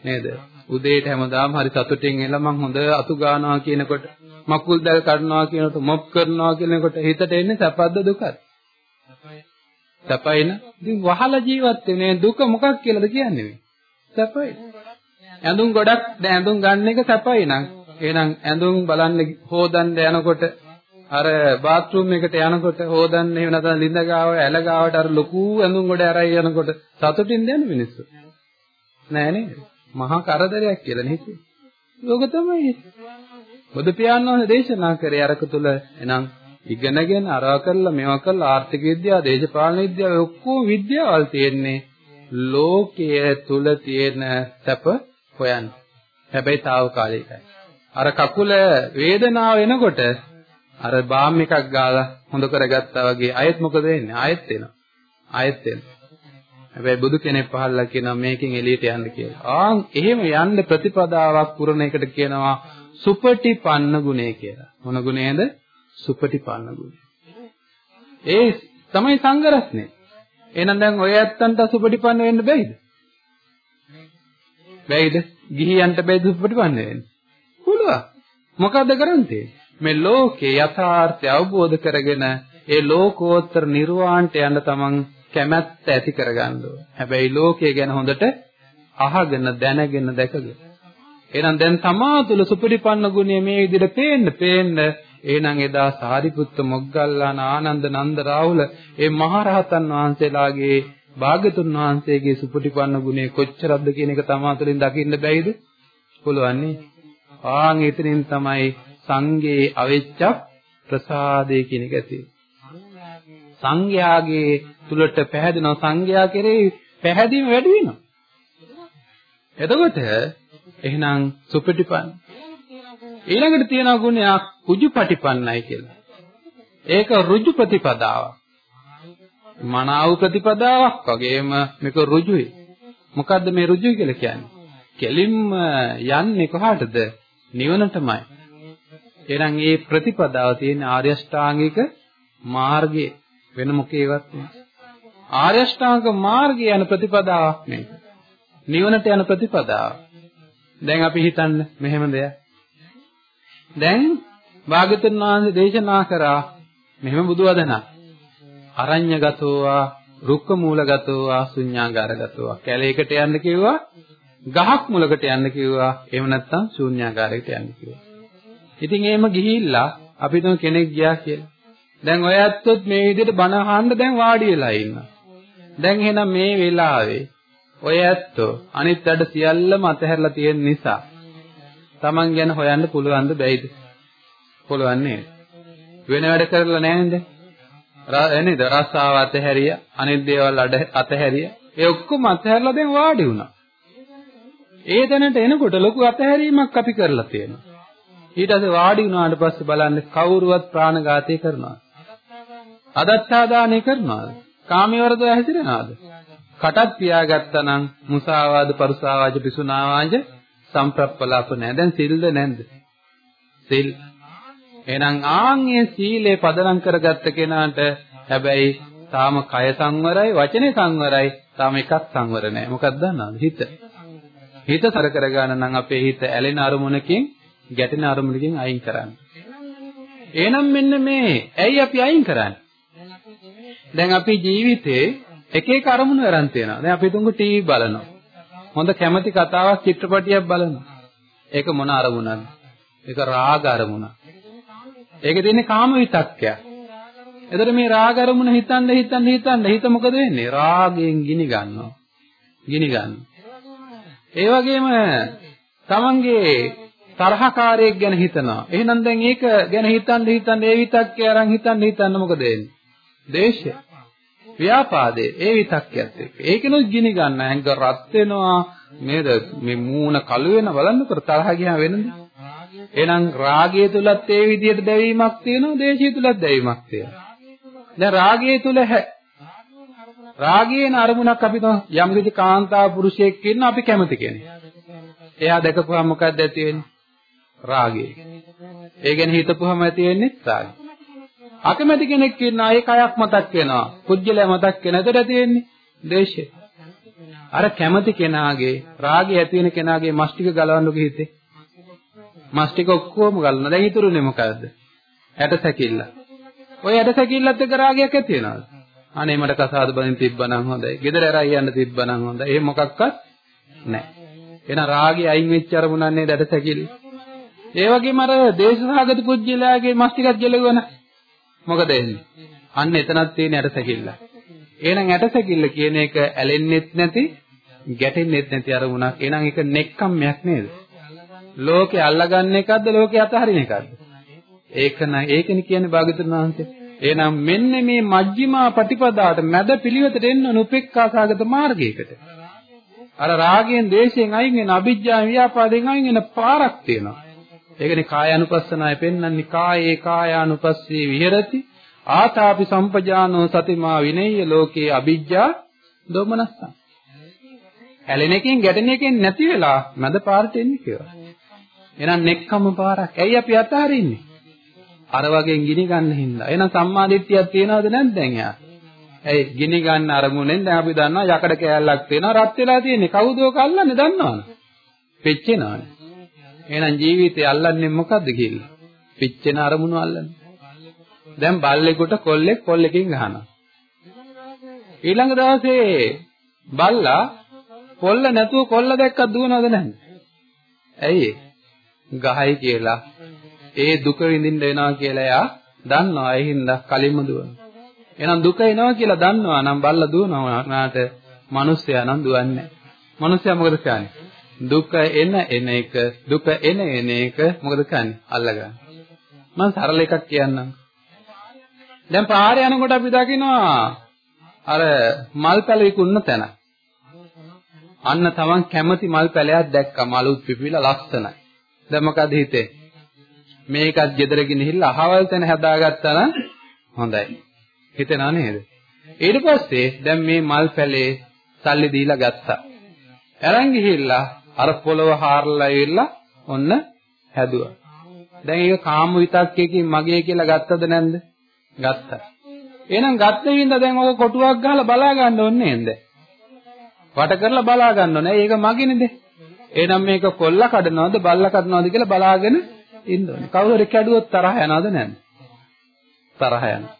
නේද? උදේට හැමදාම හරි සතුටින් එලා මං හොඳ අතු ගන්නවා කියනකොට මකුල් දැල් කඩනවා කියනකොට මොප් කරනවා කියනකොට හිතට එන්නේ සැපද්ද දුකද? සැපයින. ඉතින් වහලා ජීවත් වෙන්නේ දුක මොකක් කියලාද කියන්නේ මේ? සැපයි. ඇඳුම් ගොඩක් දැන් ඇඳුම් ගන්න එක සැපයි නං. එහෙනම් ඇඳුම් බලන්න හොදන්න යනකොට අර බාත්රූම් එකට යනකොට හොදන්න එහෙම නැත්නම් ලිඳ ගාව ඇල ගාවට අර ලොකු ඇඳුම් ගොඩ අරයි යනකොට සතුටින් දැන මිනිස්සු. නෑ නේද? මහා කරදරයක් කියලා නේද? ලෝක තමයි. බුදු පියාණන් වහන්සේ දේශනා කරේ අරක තුල එනම් ඉගෙනගෙන අරවා කරලා මේවා කරලා ආර්ථික විද්‍යාව, දේශපාලන විද්‍යාව ඔක්කොම විද්‍යාවල් තියෙන්නේ ලෝකයේ තුල තියෙන සැප හොයන්න. හැබැයි తాවකාලිකයි. අර කකුල වේදනාව එනකොට අර බාම් එකක් ගාලා හොඳ කරගත්තා වගේ ආයෙත් මොකද වෙන්නේ? ආයෙත් එනවා. ආයෙත් එනවා. හැබැයි බුදු කෙනෙක් පහළලා කියනවා මේකෙන් එළියට යන්න කියලා. ආන් එහෙම යන්න ප්‍රතිපදාවක් පුරන එකට කියනවා සුපටිපන්න ගුණය කියලා. මොන ගුණයද? සුපටිපන්න ගුණය. ඒ තමයි සංගරස්නේ. එහෙනම් දැන් ඔය ඇත්තන්ට සුපටිපන්න වෙන්න බැයිද? බැයිද? ගිහියන්ට බැයිද ප්‍රතිපන්න වෙන්න? පුළුවන්. මොකද්ද කරන්නේ? මේ ලෝකේ යථාර්ථය අවබෝධ කරගෙන ඒ ලෝකෝත්තර නිර්වාණයට යන්න තමන් කැමැත්ත ඇති කරගන්න ඕන. හැබැයි ලෝකය ගැන හොඳට අහගෙන දැනගෙන දැකගෙන. එහෙනම් දැන් තමා තුළ සුපටිපන්න ගුණය මේ විදිහට පේන්න පේන්න එහෙනම් එදා සාරිපුත්ත මොග්ගල්ලාන ආනන්ද නන්ද රාහුල ඒ මහරහතන් වහන්සේලාගේ භාග්‍යතුන් වහන්සේගේ සුපටිපන්න ගුණය කොච්චරක්ද කියන එක තමා තුළින් දකින්න බැයිද? පුළුවන් නේ. ආන් එතනින් තමයි සංගේ අවෙච්ච ප්‍රසාදේ කියන එක ඇති. සංඝයාගේ තුලට පැහැදෙනවා සංඝයා කෙරෙහි පැහැදීම වැඩි වෙනවා. එතකොට එහෙනම් සුපටිපන්න ඊළඟට තියෙන ගුණයක් කුජුපටිපන්නයි කියලා. ඒක රුජු ප්‍රතිපදාවක්. මනාව ප්‍රතිපදාවක් වගේම මේක රුජුයි. මොකද්ද මේ රුජුයි කියලා කියන්නේ? කෙලින්ම යන්නේ කොහාටද? නිවනටමයි. එහෙනම් මේ ප්‍රතිපදාව තියෙන ආර්ය ශ්‍රාංගික මාර්ගයේ වෙන මොකේවත් නෑ. ආර්ය ශ්‍රාංග මාර්ගය යන ප්‍රතිපදාවක් නේ. නිවනට යන ප්‍රතිපදාව. දැන් අපි හිතන්න මෙහෙම දෙයක්. දැන් භාගතුන් වහන්සේ දේශනා කරා මෙහෙම බුදු වදනක්. අරඤ්‍යගතෝවා රුක්ක මූලගතෝවා ශුඤ්ඤාගාරගතෝවා. කැලේකට යන්න කිව්වා ගහක් මුලකට යන්න කිව්වා. එහෙම නැත්නම් ශූන්‍යාකාරයකට යන්න කිව්වා. ඉතින් එහෙම ගිහිල්ලා අපි තුන් කෙනෙක් ගියා කියලා. දැන් ඔය ඇත්තොත් මේ විදිහට බණ අහන්න දැන් වාඩි වෙලා ඉන්නවා. දැන් එහෙනම් මේ වෙලාවේ ඔය ඇත්තෝ අනිත් වැඩ සියල්ලම අතහැරලා තියෙන නිසා Taman ගැන හොයන්න පුළුවන්ද බැයිද? පුළුවන් නේද? වෙන වැඩ කරලා නැහැ නේද? නේද? රස්සාව අතහැරිය, අනිත් දේවල් අතහැරිය. ඒ ඔක්කොම අතහැරලා දැන් වාඩි වුණා. ඒ තැනට එනකොට ලොකු අතහැරීමක් අපි කරලා තියෙනවා. ඊට පස්සේ වාඩි වුණාට පස්සේ බලන්න කවුරුවත් ප්‍රාණඝාතය කරනවා. අදත්තාදානය කරනවාද? කාමීවරද හැසිරෙනවාද? කටත් පියාගත්තා නම් මුසාවාද පරුසාවාජ පිසුනාවාජ සම්ප්‍රප්පලාප නැහැ. දැන් සිල්ද නැන්ද? සිල්. එහෙනම් ආන්ගේ සීලේ පදනම් කරගත්ත කෙනාට හැබැයි තාම කය සංවරයි වචනේ සංවරයි තාම එකක් සංවර නැහැ. මොකක්ද දන්නවද? හිත. හිත සර කරගන්න නම් අපේ හිත ඇලෙන අරමුණකින් ගැටෙන අරමුණකින් අයින් කරන්න. එහෙනම් මෙන්න මේ ඇයි අපි අයින් කරන්නේ? දැන් අපි ජීවිතේ එක එක අරමුණු අරන් තියෙනවා. දැන් අපි තුඟු ටීවී බලනවා. හොඳ කැමති කතාවක් චිත්‍රපටියක් බලනවා. ඒක මොන අරමුණක්ද? ඒක රාග අරමුණක්. ඒකේ තියෙන්නේ කාම විතක්කයක්. එතකොට මේ රාග අරමුණ හිතන්න හිතන්න හිතන්න හිත මොකද වෙන්නේ? රාගයෙන් ගිනි ගන්නවා. ගිනි ගන්නවා. ඒ වගේම තමන්ගේ තරහකාරයෙක් ගැන හිතනවා. එහෙනම් දැන් ඒක ගැන හිතන්න හිතන්න ඒ විතක්කේ අරන් හිතන්න හිතන්න මොකද වෙන්නේ? දේශය. ව්‍යාපාදේ ඒ විතක්කයත් එක්ක. ඒකනොත් ගිනි ගන්න ඇඟ රත් වෙනවා නේද? මේ මූණ කළු වෙන බලන්නකෝ තරහ ගියාම වෙනද? එහෙනම් රාගය තුලත් ඒ විදිහට දැවීමක් තියෙනවා, දේශය තුලත් දැවීමක් තියෙනවා. දැන් රාගය තුල රාගයේන අරමුණක් අපි යම් කිසි කාන්තා පුරුෂයෙක් ඉන්න අපි කැමති කෙනෙක්. එයා දැකපුවම මොකක්ද ඇති වෙන්නේ? රාගය. ඒ ගැන හිතපුවම ඇති වෙන්නේ රාගය. අකමැති කෙනෙක් ඉන්නා ඒ කයක් මතක් වෙනවා. කුජලයා මතක් වෙන. එතකොට තියෙන්නේ දේශය. අර කැමති කෙනාගේ රාගය ඇති වෙන කෙනාගේ මස් ටික ගලවන්නු කිහිතේ. මස් ටික ඔක්කොම ගලන. දැන් ඉතුරුනේ මොකද්ද? ඇට සැකිල්ල. ඔය ඇට සැකිල්ලත් එක්ක රාගයක් ඇති වෙනවද? අනේ මට කසාද බඳින් තිබ්බනම් හොඳයි. ගෙදර ඇරයි යන්න තිබ්බනම් හොඳයි. එහෙම මොකක්වත් නැහැ. එහෙනම් රාගය අයින් වෙච්ච අරමුණන්නේ ඇට සැකිල්ල. ඒ වගේම අර දේශසහගත පුජ්‍යලයාගේ මස් ටිකක් ගෙලවුවනා මොකද එන්නේ? අන්න එතනක් තියෙන ඇටසැකිල්ල. එහෙනම් ඇටසැකිල්ල කියන එක ඇලෙන්නෙත් නැති, ගැටෙන්නෙත් නැති අරමුණක්. එහෙනම් ඒක නෙක්කම්මයක් නේද? ලෝකේ අල්ලගන්න එකක්ද ලෝකේ අතහරින එකක්ද? ඒක නෑ ඒකනේ කියන්නේ භාගතුන් වහන්සේ. එහෙනම් මෙන්න මේ මජ්ක්‍ධිමා ප්‍රතිපදාවට මැද පිළිවෙතට එන්න උපේක්ඛාසගත මාර්ගයකට. අර රාගයෙන්, දේශයෙන් අයින් වෙන අභිජ්ජා ව්‍යාපාදයෙන් අයින් වෙන පාරක් තියෙනවා. ඒකනේ කායानुපස්සනාවේ පෙන්වන්නේ කායේ කායානුපස්සී විහෙරති ආතාපි සම්පජානෝ සතිමා විනේය ලෝකේ අ비ජ්ජා දොමනස්සං. ඇලෙන එකෙන් ගැටෙන එකෙන් නැති වෙලා මැද පාරට එන්නේ කියලා. එහෙනම් නෙක්කම පාරක්. ඇයි අපි අතහරින්නේ? අර වගේ ගිනි ගන්න හින්දා. එහෙනම් සම්මාදිට්ඨියක් තියනවද නැද්ද දැන් යා? ඇයි ගිනි ගන්න අරමුණෙන් දැන් අපි දන්නවා යකඩ කෑල්ලක් තියෙනවා රත් වෙලා තියෙන්නේ. කවුද ඔක අල්ලන්නේ දන්නවද? පෙච්චෙනවනේ. එහෙනම් ජීවිතය අල්ලන්නේ මොකද්ද කියලා? පිච්චෙන අරමුණු අල්ලන්නේ. දැන් බල්ලෙකුට කොල්ලෙක් කොල්ලකින් ගහනවා. ඊළඟ දවසේ බල්ලා කොල්ල නැතුව කොල්ල දැක්කත් දුවනවද නැද්ද? ඇයි ගහයි කියලා ඒ දුක විඳින්න වෙනවා කියලා එයා දන්නවා ඒ හින්දා කලින්ම දුවන. එහෙනම් දුක එනවා කියලා දන්නවා නම් බල්ලා දුවනවා නාට මිනිස්සයා නම් දුවන්නේ නැහැ. මිනිස්සයා මොකද කරන්නේ? දුක එන එන එක දුක එන එන එක මොකද කරන්නේ? අල්ලගන්න. මම සරල එකක් කියන්නම්. දැන් පාරේ යනකොට අපි දකිනවා අර මල් පැල විකුණන තැන. අන්න තමන් කැමති මල් පැලයක් දැක්කා මලුත් පිපිලා ලස්සනයි. දැන් මොකද හිතේ? මේකත් ගෙදර ගෙනහිල්ලා අහවල් තැන හදාගත්තා නම් හොඳයි. හිතෙනා නේද? ඊට පස්සේ දැන් මේ මල් පැලේ සල්ලි දීලා ගත්තා. අරන් ගිහිල්ලා අර පොළව හාරලා ඉල්ලා ඔන්න හැදුවා. දැන් ඒක කාම විතක්කයකින් මගේ කියලා ගත්තද නැන්ද? ගත්තා. එහෙනම් ගත්ත හින්දා දැන් ඔක කොටුවක් ගහලා බලා ගන්න ඕනේ නේද? වට කරලා බලා ගන්න ඕනේ. ඒක මගේනේද? එහෙනම් මේක කොල්ල කඩනවද බල්ල කඩනවද කියලා බලාගෙන ඉන්න ඕනේ. කවුරු හරි කැඩුවොත් තරහ යනවද නැද්ද? තරහ යනවා.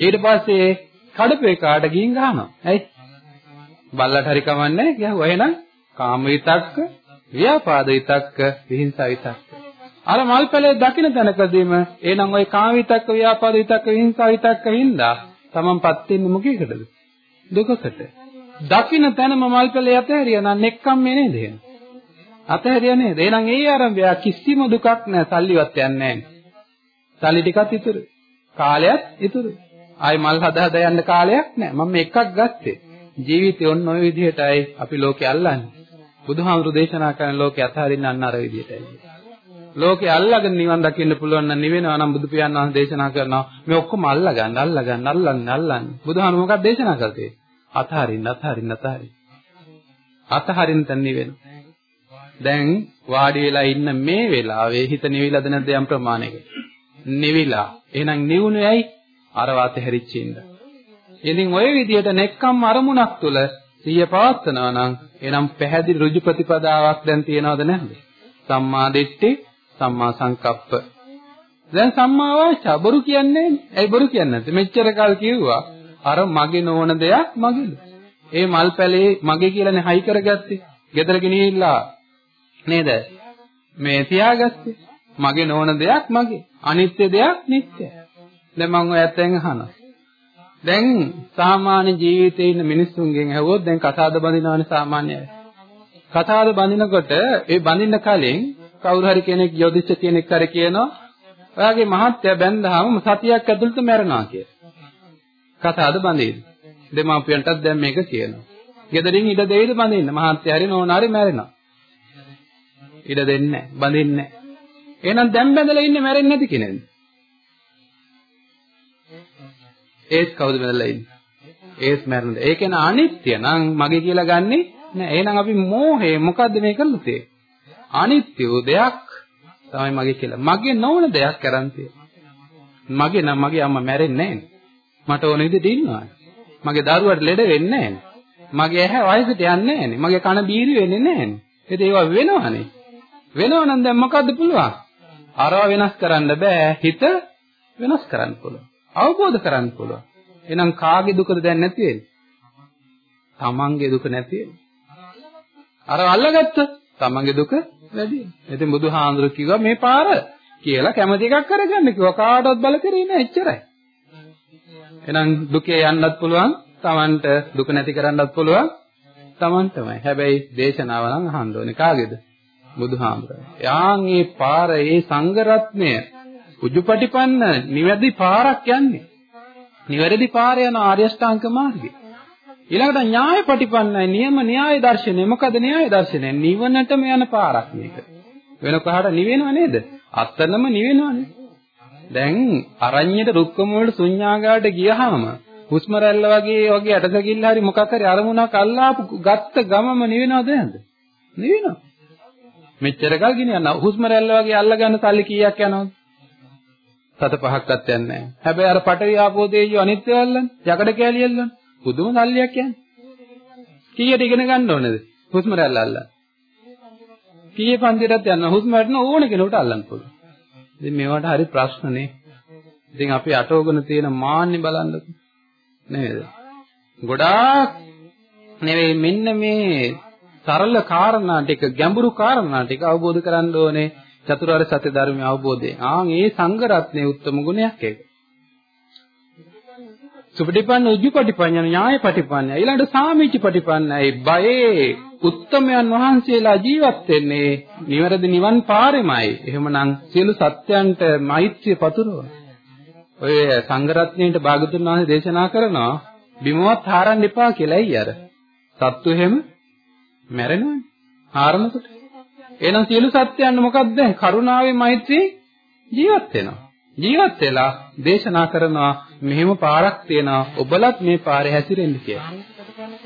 ඊට පස්සේ කඩපේ කාට ගින් ගහනවා. ඇයි? බල්ලට හරි කමන්නේ ගැහුවා. එහෙනම් කාම විතක්ක, ව්‍යාපාද විතක්ක, විහිංසා විතක්ක. අර මල් පැලේ දකින්න තැනකදීම එහෙනම් ওই කාම විතක්ක, ව්‍යාපාද විතක්ක, විහිංසා විතක්ක හින්දා තමන්පත් වෙන්නේ මොකේකටද? දුකකට. දකින්න තැනම මල් පැලේ ඇතහැරියා නම් නෙක්කම් මේ නේද එහෙනම්? අතහැරියා නේද? එහෙනම් ඒ ආරම්භය කිසිම දුකක් නැහැ. සල්ලිවත් යන්නේ නැහැ. සල්ලි ටිකක් ඉතුරු. කාලයක් ඉතුරු. ආයි මල් හදා හදා යන්න කාලයක් නැහැ. මම එකක් ගත්තේ. ජීවිතය ඔන්න ඔය විදිහටයි අපි ලෝකේ අල්ලන්නේ. බුදුහාමුදුරු දේශනා කරන ලෝකේ අතහරින්න අන්න අර විදිහටයි. ලෝකේ අල්ලගෙන නිවන් දකින්න පුළුවන් නම් නිවෙනවා නම් බුදු පියාණන් වහන්සේ දේශනා කරනවා මේ ඔක්කොම අල්ලගන්න අල්ලගන්න අල්ලන්න අල්ලන්න. බුදුහාමුදුරු මොකක්ද දේශනා කරන්නේ? අතහරින්න අතහරින්න අතහරින්න. අතහරින්න තන් නිවෙනවා. දැන් වාඩි වෙලා ඉන්න මේ වෙලාවේ හිත නිවිලාද නැද්ද යම් ප්‍රමාණයකට? නිවිලා. එහෙනම් නිවුනේ ඇයි? අර වාතේ හැරිච්ච ඉඳ. ඉතින් ওই විදිහට නෙක්කම් අරමුණක් තුල සිහිය පවත්නවා නම් එනම් පැහැදිලි ඍජු ප්‍රතිපදාවක් දැන් තියනවද නැද්ද? සම්මා දිට්ඨි, සම්මා සංකප්ප. දැන් සම්මා වාචා බොරු කියන්නේ ඇයි බොරු කියන්නේ නැත්තේ? මෙච්චර කල් කිව්වා අර මගේ නොවන දෙයක් මගේද? ඒ මල් පැලේ මගේ කියලානේ හයි කරගත්තේ. ගෙදර ගෙනිහිල්ලා නේද? මේ තියාගත්තේ. මගේ නොවන දෙයක් මගේ. අනිත්‍ය දෙයක් නිට්ටයයි. දැන් මම ඔය ඇත්තෙන් අහනවා. දැන් සාමාන්‍ය ජීවිතේ ඉන්න මිනිස්සුන්ගෙන් ඇහුවොත් දැන් කතාද බඳිනවනේ සාමාන්‍යයෙන්. කතාද බඳිනකොට ඒ බඳින්න කලින් කවුරු හරි කෙනෙක් යොදිච්ච කෙනෙක් හරි කියනවා ඔයාගේ මහත්ය බැන්දහම සතියක් ඇතුළත මැරෙනවා කියලා. කතාද බඳින්න. දෙමාපියන්ටත් දැන් මේක කියනවා. ගෙදරින් ඉඩ දෙයිද බඳින්න. මහත්ය හරි නෝනා හරි මැරෙනවා. ඉඩ දෙන්නේ නැහැ. බඳින්නේ නැහැ. එහෙනම් දැන් බැඳලා ඉන්නේ මැරෙන්නේ නැති කෙනෙක්ද? ඒත් කවුද බැඳලා ඉන්නේ? ඒත් මැරෙනද? ඒ කියන්නේ අනිත්‍ය නම් මගේ කියලා ගන්නෙ නෑ. එහෙනම් අපි මෝහේ මොකද්ද මේ කරලා තියෙන්නේ? අනිත්‍ය දෙයක් තමයි මගේ කියලා. මගේ නොවන දෙයක් කරන් මගේ නම් මගේ අම්මා මැරෙන්නේ නෑනේ. මට ඕන විදිහට ඉන්නවා. මගේ දරුවට ලෙඩ වෙන්නේ නෑනේ. මගේ ඇහැ වයසට යන්නේ නෑනේ. මගේ කන බීරි වෙන්නේ නෑනේ. ඒත් ඒවා වෙනවනේ. වෙනවනම් දැන් මොකද්ද පුළුවන්? අරව වෙනස් කරන්න බෑ. හිත වෙනස් කරන්න පුළුවන්. අවබෝධ කරගන්න පුළුවන්. එහෙනම් කාගේ දුකද දැන් නැති වෙන්නේ? තමන්ගේ දුක නැති වෙන්නේ. අර අල්ලගත්ත තමන්ගේ දුක වැඩි. ඉතින් බුදුහාඳුර කිව්වා මේ පාර කියලා කැමති එකක් කරගන්න කිව්වා. කාටවත් බල කරේ නෑ එච්චරයි. එහෙනම් දුකේ යන්නත් පුළුවන්. තමන්ට දුක නැති කරන්නත් පුළුවන්. තමන් තමයි. හැබැයි දේශනාව නම් අහන්න ඕනේ කාගේද? බුදුහාමුදුරනේ. යාන් මේ පාර ඒ සංඝරත්නය උජුපටිපන්න නිවැරදි පාරක් යන්නේ. නිවැරදි පාර යන ආර්ය ශ්‍රාංක මාර්ගය. ඊළඟට න්‍යායපටිපන්නයි නියම න්‍යාය දර්ශනය. මොකද න්‍යාය දර්ශනය? නිවනටම යන පාරක් මේක. වෙන කොහාට නිවෙනව නේද? අත්තනම නිවෙනවනේ. දැන් අරඤ්ඤයට රුක්කම වල ශුන්‍යාගාට ගියහම හුස්ම රැල්ල වගේ වගේ ඇටසකිල්ල හරි මොකක් හරි අරමුණක් අල්ලාපු ගත්ත ගමම නිවෙනවද නැද්ද? නිවෙනවා. මෙච්චර කල් ගෙන යන හුස්ම රැල්ල වගේ අල්ලගන්න සල්ලි කීයක් යනවද? සත පහක්වත් යන්නේ නැහැ. හැබැයි අර පටවි ආපෝ තේජෝ අනිත්‍ය වල්ලන් යකඩ කැලිය යල්ලන් පුදුම සල්ලියක් යන්නේ. කීයට ඉගෙන ගන්න ඕනේද? හුස්ම රැල්ල අල්ලන්න. කීයේ පන්තියටත් යන්න හුස්ම වැටෙන ඕන කෙනෙකුට අල්ලන්න පුළුවන්. ඉතින් මේවට හරි ප්‍රශ්නනේ. ඉතින් අපි අටවගෙන තියෙන මාන්නේ බලන්නකො. නේද? ගොඩාක් නෙවෙයි මෙන්න මේ සරල කාරණා ටික ගැඹුරු කාරණා ටික අවබෝධ කරගන්න ඕනේ චතුරාර්ය සත්‍ය ධර්මය අවබෝධයෙන්. ආන් ඒ සංඝ රත්නයේ උත්තම ගුණයක් ඒක. සුපටිපන්න උජ්ජපටිපන්න ඥායපටිපන්න ඊළඟට සාමිච්චපටිපන්නයි බයේ උත්තමයන් වහන්සේලා ජීවත් වෙන්නේ නිවැරදි නිවන් පාරෙමයි. එහෙමනම් සියලු සත්‍යයන්ට මෛත්‍රිය පතුරවන. ඔය සංඝරත්නයේට භාගතුන් වහන්සේ දේශනා කරනවා බිමවත් හාරන්න එපා කියලායි අර. සත්තු එහෙම මැරෙනවනේ. හාරනකොට. එහෙනම් සියලු සත්‍යයන් මොකක්ද? කරුණාවේ මෛත්‍රියේ ජීවත් වෙනවා. ජීවත් වෙලා දේශනා කරනවා මෙහෙම පාරක් තියෙනවා ඔබලත් මේ පාරේ හැසිරෙන්න කියලා.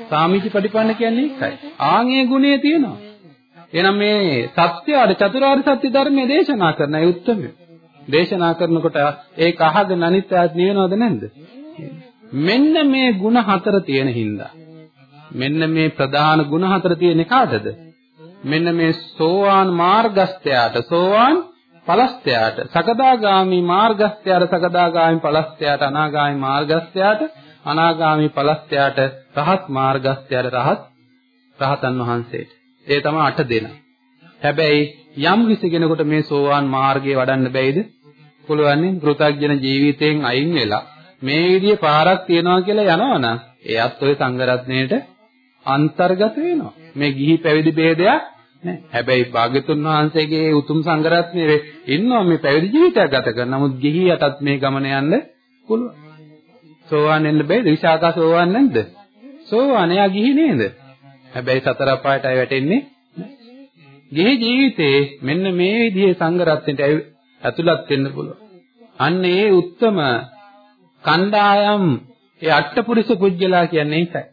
සාමිච්ච ප්‍රතිපන්න කියන්නේ ඒකයි. ආන්ගේ ගුණය තියෙනවා. එහෙනම් මේ සත්‍යයට චතුරාර්ය සත්‍ය ධර්මයේ දේශනා කරන අය උත්තරය. දේශනා කරනකොට ඒක අහගෙන අනිත් අයත් නිවෙනවද නැද්ද? මෙන්න මේ ಗುಣ හතර තියෙන හින්දා මෙන්න මේ ප්‍රධාන ಗುಣ හතර තියෙන කාටද? මෙන්න මේ සෝවාන් මාර්ගස්ත්‍යයට සෝවාන් පලස්ත්‍යයට සකදාගාමි මාර්ගස්ත්‍යයට සකදාගාමි පලස්ත්‍යයට අනාගාමි මාර්ගස්ත්‍යයට අනාගාමි පලස්ත්‍යයට රහත් මාර්ගස්ත්‍යයට රහත් රහතන් වහන්සේට. ඒ තමයි අට දෙනා. හැබැයි යම් කිසි කෙනෙකුට මේ සෝවාන් මාර්ගය වඩන්න බැයිද? පුළුවන් නේ කෘතඥ ජීවිතයෙන් අයින් වෙලා මේ විදිහේ පාරක් තියනවා කියලා යනවනම් එයත් ওই සංඝරත්නයේට අන්තර්ගත වෙනවා. මේ ගිහි පැවිදි ભેදයක් නෑ. හැබැයි භාග්‍යතුන් වහන්සේගේ උතුම් සංඝරත්නයේ ඉන්නවා මේ පැවිදි ජීවිතයක් ගත කරන. නමුත් ගිහියටත් මේ ගමන යන්න පුළුවන්. සෝවාන් වෙන්න බෑද? විශාකා සෝවාන් නැද්ද? සෝවාන් එයා ගිහි නේද? හැබැයි සතර අපායටයි වැටෙන්නේ. ගිහි ජීවිතේ මෙන්න මේ විදිහේ සංඝරත්නයට ඇතුළත් වෙන්න පුළුවන්. අන්න ඒ උත්තම කණ්ඩායම් ඒ අට්ඨපුරිස පුජ්‍යලා කියන්නේ ඒකයි.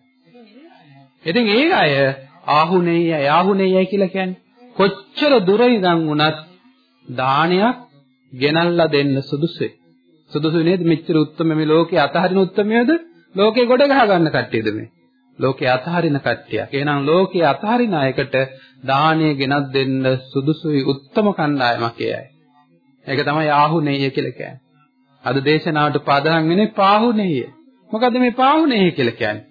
ඉතින් ඒ අය ආහුනේය ආහුනේයයි කියලා කියන්නේ කොච්චර දුර ඉඳන් වුණත් දානයක් ගෙනල්ලා දෙන්න සුදුසුයි. සුදුසු නේද මෙච්චර උත්තරම මේ ලෝකේ අතහරින උත්තරමයද? ලෝකේ ගොඩ ගහ ගන්න කට්ටියද මේ? ලෝකේ අතහරින කට්ටියක්. එහෙනම් ලෝකේ අතහරින අයකට දානය ගෙනත් දෙන්න සුදුසුයි උත්තම කණ්ඩායමක් එයයි. ඒක තමයි ආහුනේය කියලා කියන්නේ. අද දේශනාවට පදනම් වෙන්නේ පාහුනේය. මොකද්ද මේ පාහුනේය කියලා කියන්නේ?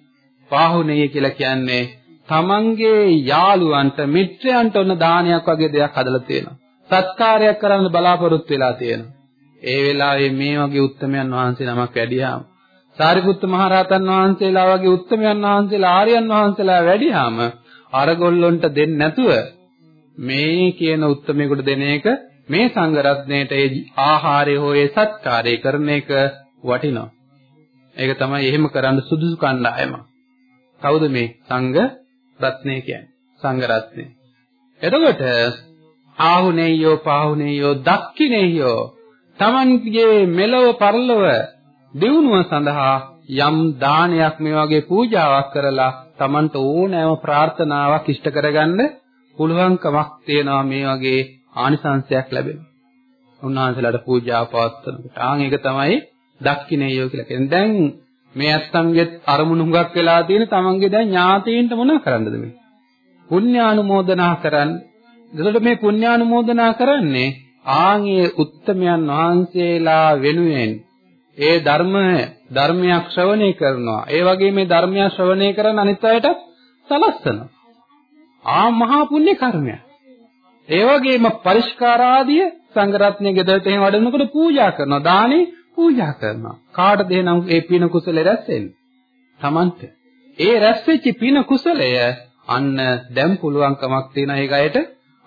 පාහුනේය කියලා කියන්නේ තමන්ගේ යාළුවන්ට මිත්‍රයන්ට ඔන්න දානයක් වගේ දෙයක් හදලා තියෙනවා. සත්කාරයක් කරන්න බලාපොරොත්තු වෙලා තියෙනවා. ඒ වෙලාවේ මේ වගේ උත්තමයන් වහන්සේ නමක් වැඩියාම සාරිපුත්ත මහරහතන් වහන්සේලා වගේ උත්තමයන් වහන්සේලා ආර්යයන් වහන්සේලා වැඩියාම අරගොල්ලොන්ට දෙන්නේ නැතුව මේ කියන උත්තමයෙකුට දෙන එක මේ සංඝ රත්නයේට ඒ ආහාරය හෝ ඒ සත්කාරය කරන එක වටිනවා. ඒක තමයි එහෙම කරන්න සුදුසු කණ්ඩායම. කවුද මේ සංඝ රත්නය කියන්නේ? සංඝ රත්නය. එතකොට ආහුනේයෝ පාහුනේයෝ දක්ඛිනේයෝ තමන්ගේ මෙලව පරලව දිනුව සඳහා යම් දානයක් මේ වගේ පූජාවක් කරලා තමන්ට ඕනෑම ප්‍රාර්ථනාවක් ඉෂ්ට කරගන්න පුළුවන්කමක් තියෙනවා මේ වගේ ආනිසංශයක් ලැබෙනවා. උන්වහන්සේලාට පූජා පවත්වනකොට. ආන් ඒක තමයි දක්ඛිනේයෝ කියලා කියන්නේ. දැන් මේ අත්තන්ගේ අරමුණු හුඟක් වෙලා තියෙන තමන්ගේ දැන් ඥාතීන්ට මොනව කරන්නද මේ? පුණ්‍යානුමෝදනා කරන්න. එතකොට මේ පුණ්‍යානුමෝදනා කරන්නේ ආන්ගේ උත්තමයන් වහන්සේලා වෙනුවෙන් ඒ ධර්ම ධර්මයක් ශ්‍රවණය කරනවා. ඒ වගේ මේ ධර්මයක් ශ්‍රවණය කරන අනිත් අයට සලස්සනවා. ආ මහා පුණ්‍ය කර්මයක්. ඒ වගේම පරිස්කාරාදිය සංඝරත්නයේ ගෙදරට එහෙම වඩනකොට පූජා කරනවා. දානේ පූජා කරනවා. කාටද එහෙනම් ඒ පින කුසල රැස් වෙන්නේ? Tamante. ඒ රැස් වෙච්ච පින කුසලය අන්න දැන් පුළුවන්කමක් තියෙන ඒ ගයට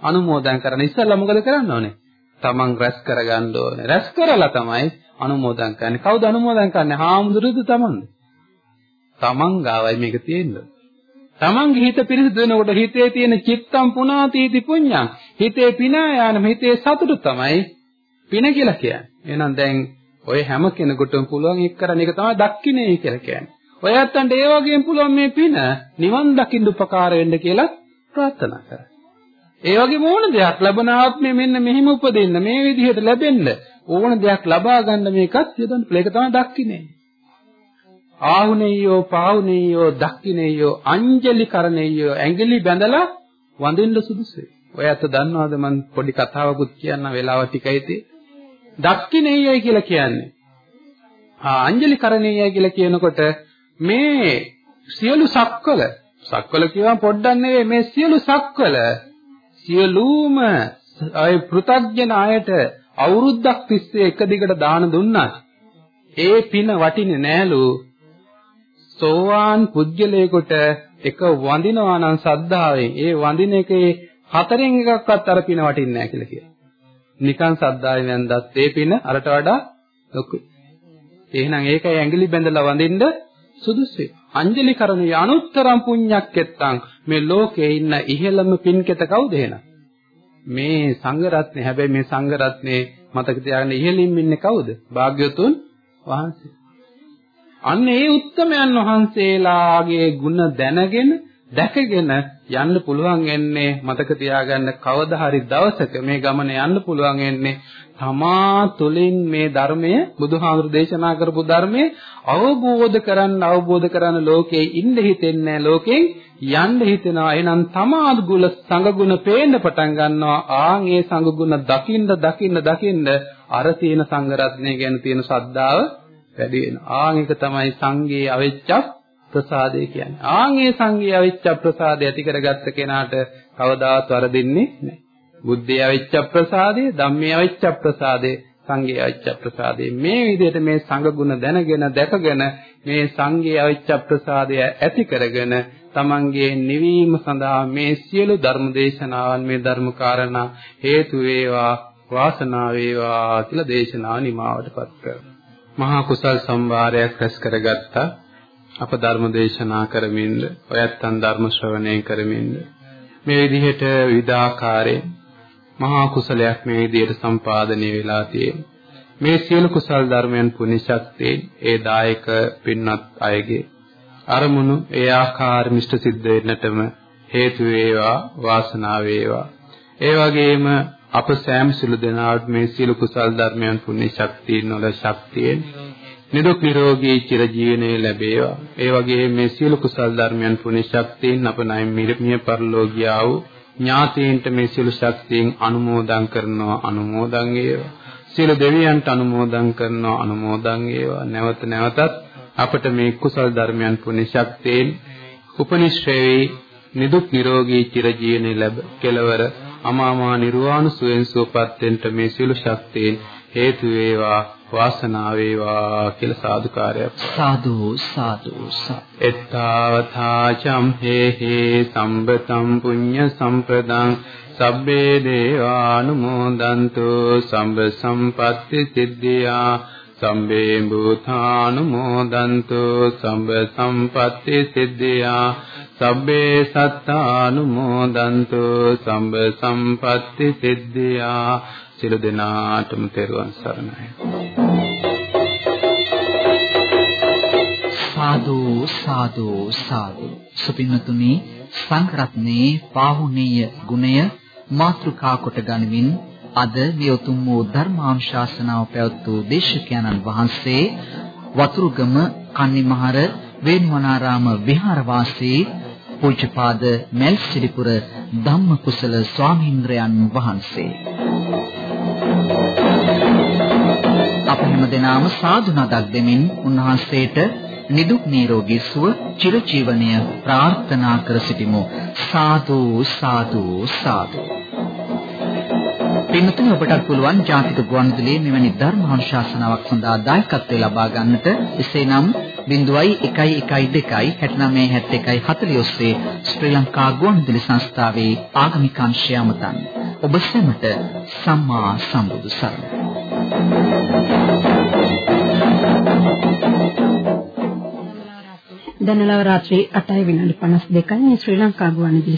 අනුමෝදන් කරන්න. ඉස්සෙල්ලා මොකද කරන්න ඕනේ? Taman රැස් කරගන්න ඕනේ. රැස් කරලා තමයි අනුමෝදන් කරන්නේ. කවුද අනුමෝදන් කරන්නේ? හාමුදුරුවෝද Tamanද? Taman ගාවයි මේක තියෙන්නේ. තමන්ගේ හිත පිරිසිදු වෙනකොට හිතේ තියෙන චිත්තම් පුනාතීති පුඤ්ඤං හිතේ පිනා යාන හිතේ සතුට තමයි පින කියලා කියන්නේ. එහෙනම් දැන් ඔය හැම කෙනෙකුටම පුළුවන් එක් කරන එක තමයි දක්ඛිනේ කියලා කියන්නේ. ඔය ඇත්තන්ට ඒ වගේම පුළුවන් මේ පින නිවන් දකින්න උපකාර වෙන්න කියලා ප්‍රාර්ථනා කරා. ඒ වගේම ඕන දෙයක් ලැබන ආත්මේ මෙන්න මෙහිම උපදින්න මේ විදිහට ලැබෙන්න ඕන දෙයක් ලබා ගන්න මේකත් යදන්න ඒක තමයි දක්ඛිනේ. ආහුනේයෝ පාහුනේයෝ දක්ඛිනේයෝ අංජලි කරණේයෝ ඇඟිලි බැඳලා වඳින්න සුදුසුයි. ඔය ඇත්ත දන්නවද මම පොඩි කතාවකුත් කියන්න වෙලාව ටිකයි තියෙන්නේ. දක්ඛිනේයයි කියලා කියන්නේ. ආ අංජලි කරණේයයි කියලා කියනකොට මේ සියලු සක්වල සක්වල කියවම පොඩ්ඩක් නෙවෙයි මේ සියලු සක්වල සියලුම අය පෘථග්ජන අයට අවුරුද්දක් තිස්සේ එක දිගට දාන දුන්නා. ඒ පින වටින්නේ නෑලු. සෝවාන් පුජ්‍යලයකට එක වඳිනවා නම් සද්ධාවෙන් ඒ වඳින එකේ හතරෙන් එකක්වත් අර පින වටින්නේ නෑ කියලා කියනවා. නිකන් සද්ධාවෙන් වැන්දත් ඒ පින අරට වඩා ලොකුයි. එහෙනම් ඒකයි ඇඟිලි බැඳලා වඳින්න සුදුසුයි. අංජලි කරණු යනුත්තරම් පුඤ්ඤක්කෙත්තං මේ ලෝකේ ඉන්න ඉහළම පින්කෙත කවුද එහෙනම්? මේ සංඝරත්නේ හැබැයි මේ සංඝරත්නේ මතක තියාගන්න ඉහළින් ඉන්නේ කවුද? භාග්‍යවතුන් වහන්සේ. අන්න ඒ උත්තමයන් වහන්සේලාගේ ගුණ දැනගෙන දැකගෙන යන්න පුළුවන් එන්නේ මතක තියාගන්න කවදා හරි දවසක මේ ගමන යන්න පුළුවන් එන්නේ තමා තුළින් මේ ධර්මය බුදුහාමුදුරු දේශනා කරපු ධර්මයේ අවබෝධ කරන්න අවබෝධ කරන්න ලෝකේ ඉන්න හිතෙන්නේ ලෝකෙන් යන්න හිතෙනවා. එහෙනම් තමා ගුල සංගුණ පේන්න පටන් ගන්නවා. ආන් ඒ සංගුණ දකින්න දකින්න දකින්න අර තියෙන සංගරත්නය ගැන තියෙන ශ්‍රද්ධාව වැඩි වෙනවා. ආන් එක තමයි සංගේ අවෙච්චක් ප්‍රසාදය කියන්නේ. ආන් ඒ සංඝයා වෙච්ච ප්‍රසාදය ඇති කරගත්ත කෙනාට කවදාවත් වරදින්නේ නැහැ. බුද්ධයා වෙච්ච ප්‍රසාදය, ධම්මයා වෙච්ච ප්‍රසාදය, සංඝයා වෙච්ච ප්‍රසාදය. මේ විදිහට මේ සංඝ ගුණ දැනගෙන දැකගෙන මේ සංඝයා වෙච්ච ප්‍රසාදය ඇති කරගෙන තමන්ගේ නිවීම සඳහා මේ සියලු ධර්ම දේශනාවන් මේ ධර්ම කාරණා හේතු වේවා වාසනාව වේවා කියලා දේශනා නිමාවටපත් කරනවා. මහා කුසල් සම්භාරයක් රැස් කරගත්තා අප ධර්ම දේශනා කරමින්ද ඔයත්න් ධර්ම ශ්‍රවණය කරමින්ද මේ විදිහට විවිධාකාරයෙන් මහා කුසලයක් මේ විදිහට සම්පාදනය වෙලා තියෙනවා. මේ සියලු කුසල් ධර්මයන් පුණ්‍ය ශක්තියෙන් ඒ දායක පින්වත් අයගේ අරමුණු ඒ ආකාරමිෂ්ඨ සිද්ධ වෙන්නටම හේතු වේවා වාසනාව වේවා. ඒ වගේම අප සෑම සිළු දෙනාට මේ සියලු කුසල් ධර්මයන් පුණ්‍ය ශක්තියින් වල ශක්තියෙන් නිදුක් නිරෝගී චිරජීවනයේ ලැබේවා. ඒ වගේම මේ සියලු කුසල් ධර්මයන් පුණ්‍ය ශක්තියෙන් අප නයින් මිය පරලෝකියා වූ ඥාතීන්ට මේ සියලු ශක්තියෙන් අනුමෝදන් කරනවා අනුමෝදන් වේවා. සියලු දෙවියන්ට අනුමෝදන් කරනවා අනුමෝදන් වේවා. නැවත නැවතත් අපට මේ කුසල් ධර්මයන් පුණ්‍ය ශක්තියෙන් උපනිශ්‍රේ නිදුක් නිරෝගී චිරජීවනයේ ලැබ කෙලවර අමාමා නිර්වාණ සුවෙන් සුවපත් වෙන්න මේ සියලු ශක්තියෙන් හේතු වේවා වාසනාව වේවා කියලා සාදුකාරයක් සාදු සාදු එත්තාවතා චම්හෙහි සම්බතම් පුඤ්ඤ සම්පදං සබ්බේ දේවානුමෝදන්තු සම්බ සම්පත්ති සිද්ධියා සම්බේ භූතානුමෝදන්තු සම්බ සම්පත්ති සිද්ධියා සබ්බේ සත්තානුමෝදන්තු සම්බ සම්පත්ති සිද්ධියා සියලු දෙනාටම තෙරුවන් සරණයි. සාදු සාදු සාදු. සුපින්නතුනි සංඝරත්නයේ පාහුණීය ගුණය මාත්‍රිකා කොට ගනිමින් අද මේ උතුම් වූ ධර්මාංශාසනාව පැවැත් වූ දේශකයන්න් වහන්සේ වතුරුගම කන්නිමහර වේණුවනාරාම විහාරවාසී පූජ්‍යපාද මල්සිරිපුර ධම්මකුසල ස්වාමීන්ද්‍රයන් වහන්සේ. අප හැම දෙනාම සාදු නදක් දෙමින් උන්වහන්සේට නිදුක් නිරෝගී සුව චිරජීවනය ප්‍රාර්ථනා කර සිටිමු. සාදු සාදු සාදු. පින්තුනි ඔබටත් පුළුවන් ජාතික ගුවන්විදුලියේ මෙවැනි ධර්මානුශාසනාවක් සඳහා දායකත්වය ලබා ගන්නට. එසේනම් 0112 69 71 40 ඔස්සේ ශ්‍රී ලංකා ගුවන්විදුලි සංස්ථාවේ ආගමික අංශය අමතන්න ඔබ සැමට සම්මා සම්බුදු සරණයි. දැනලව රාත්‍රී 8:52යි ශ්‍රී ලංකා ගුවන්විදුලි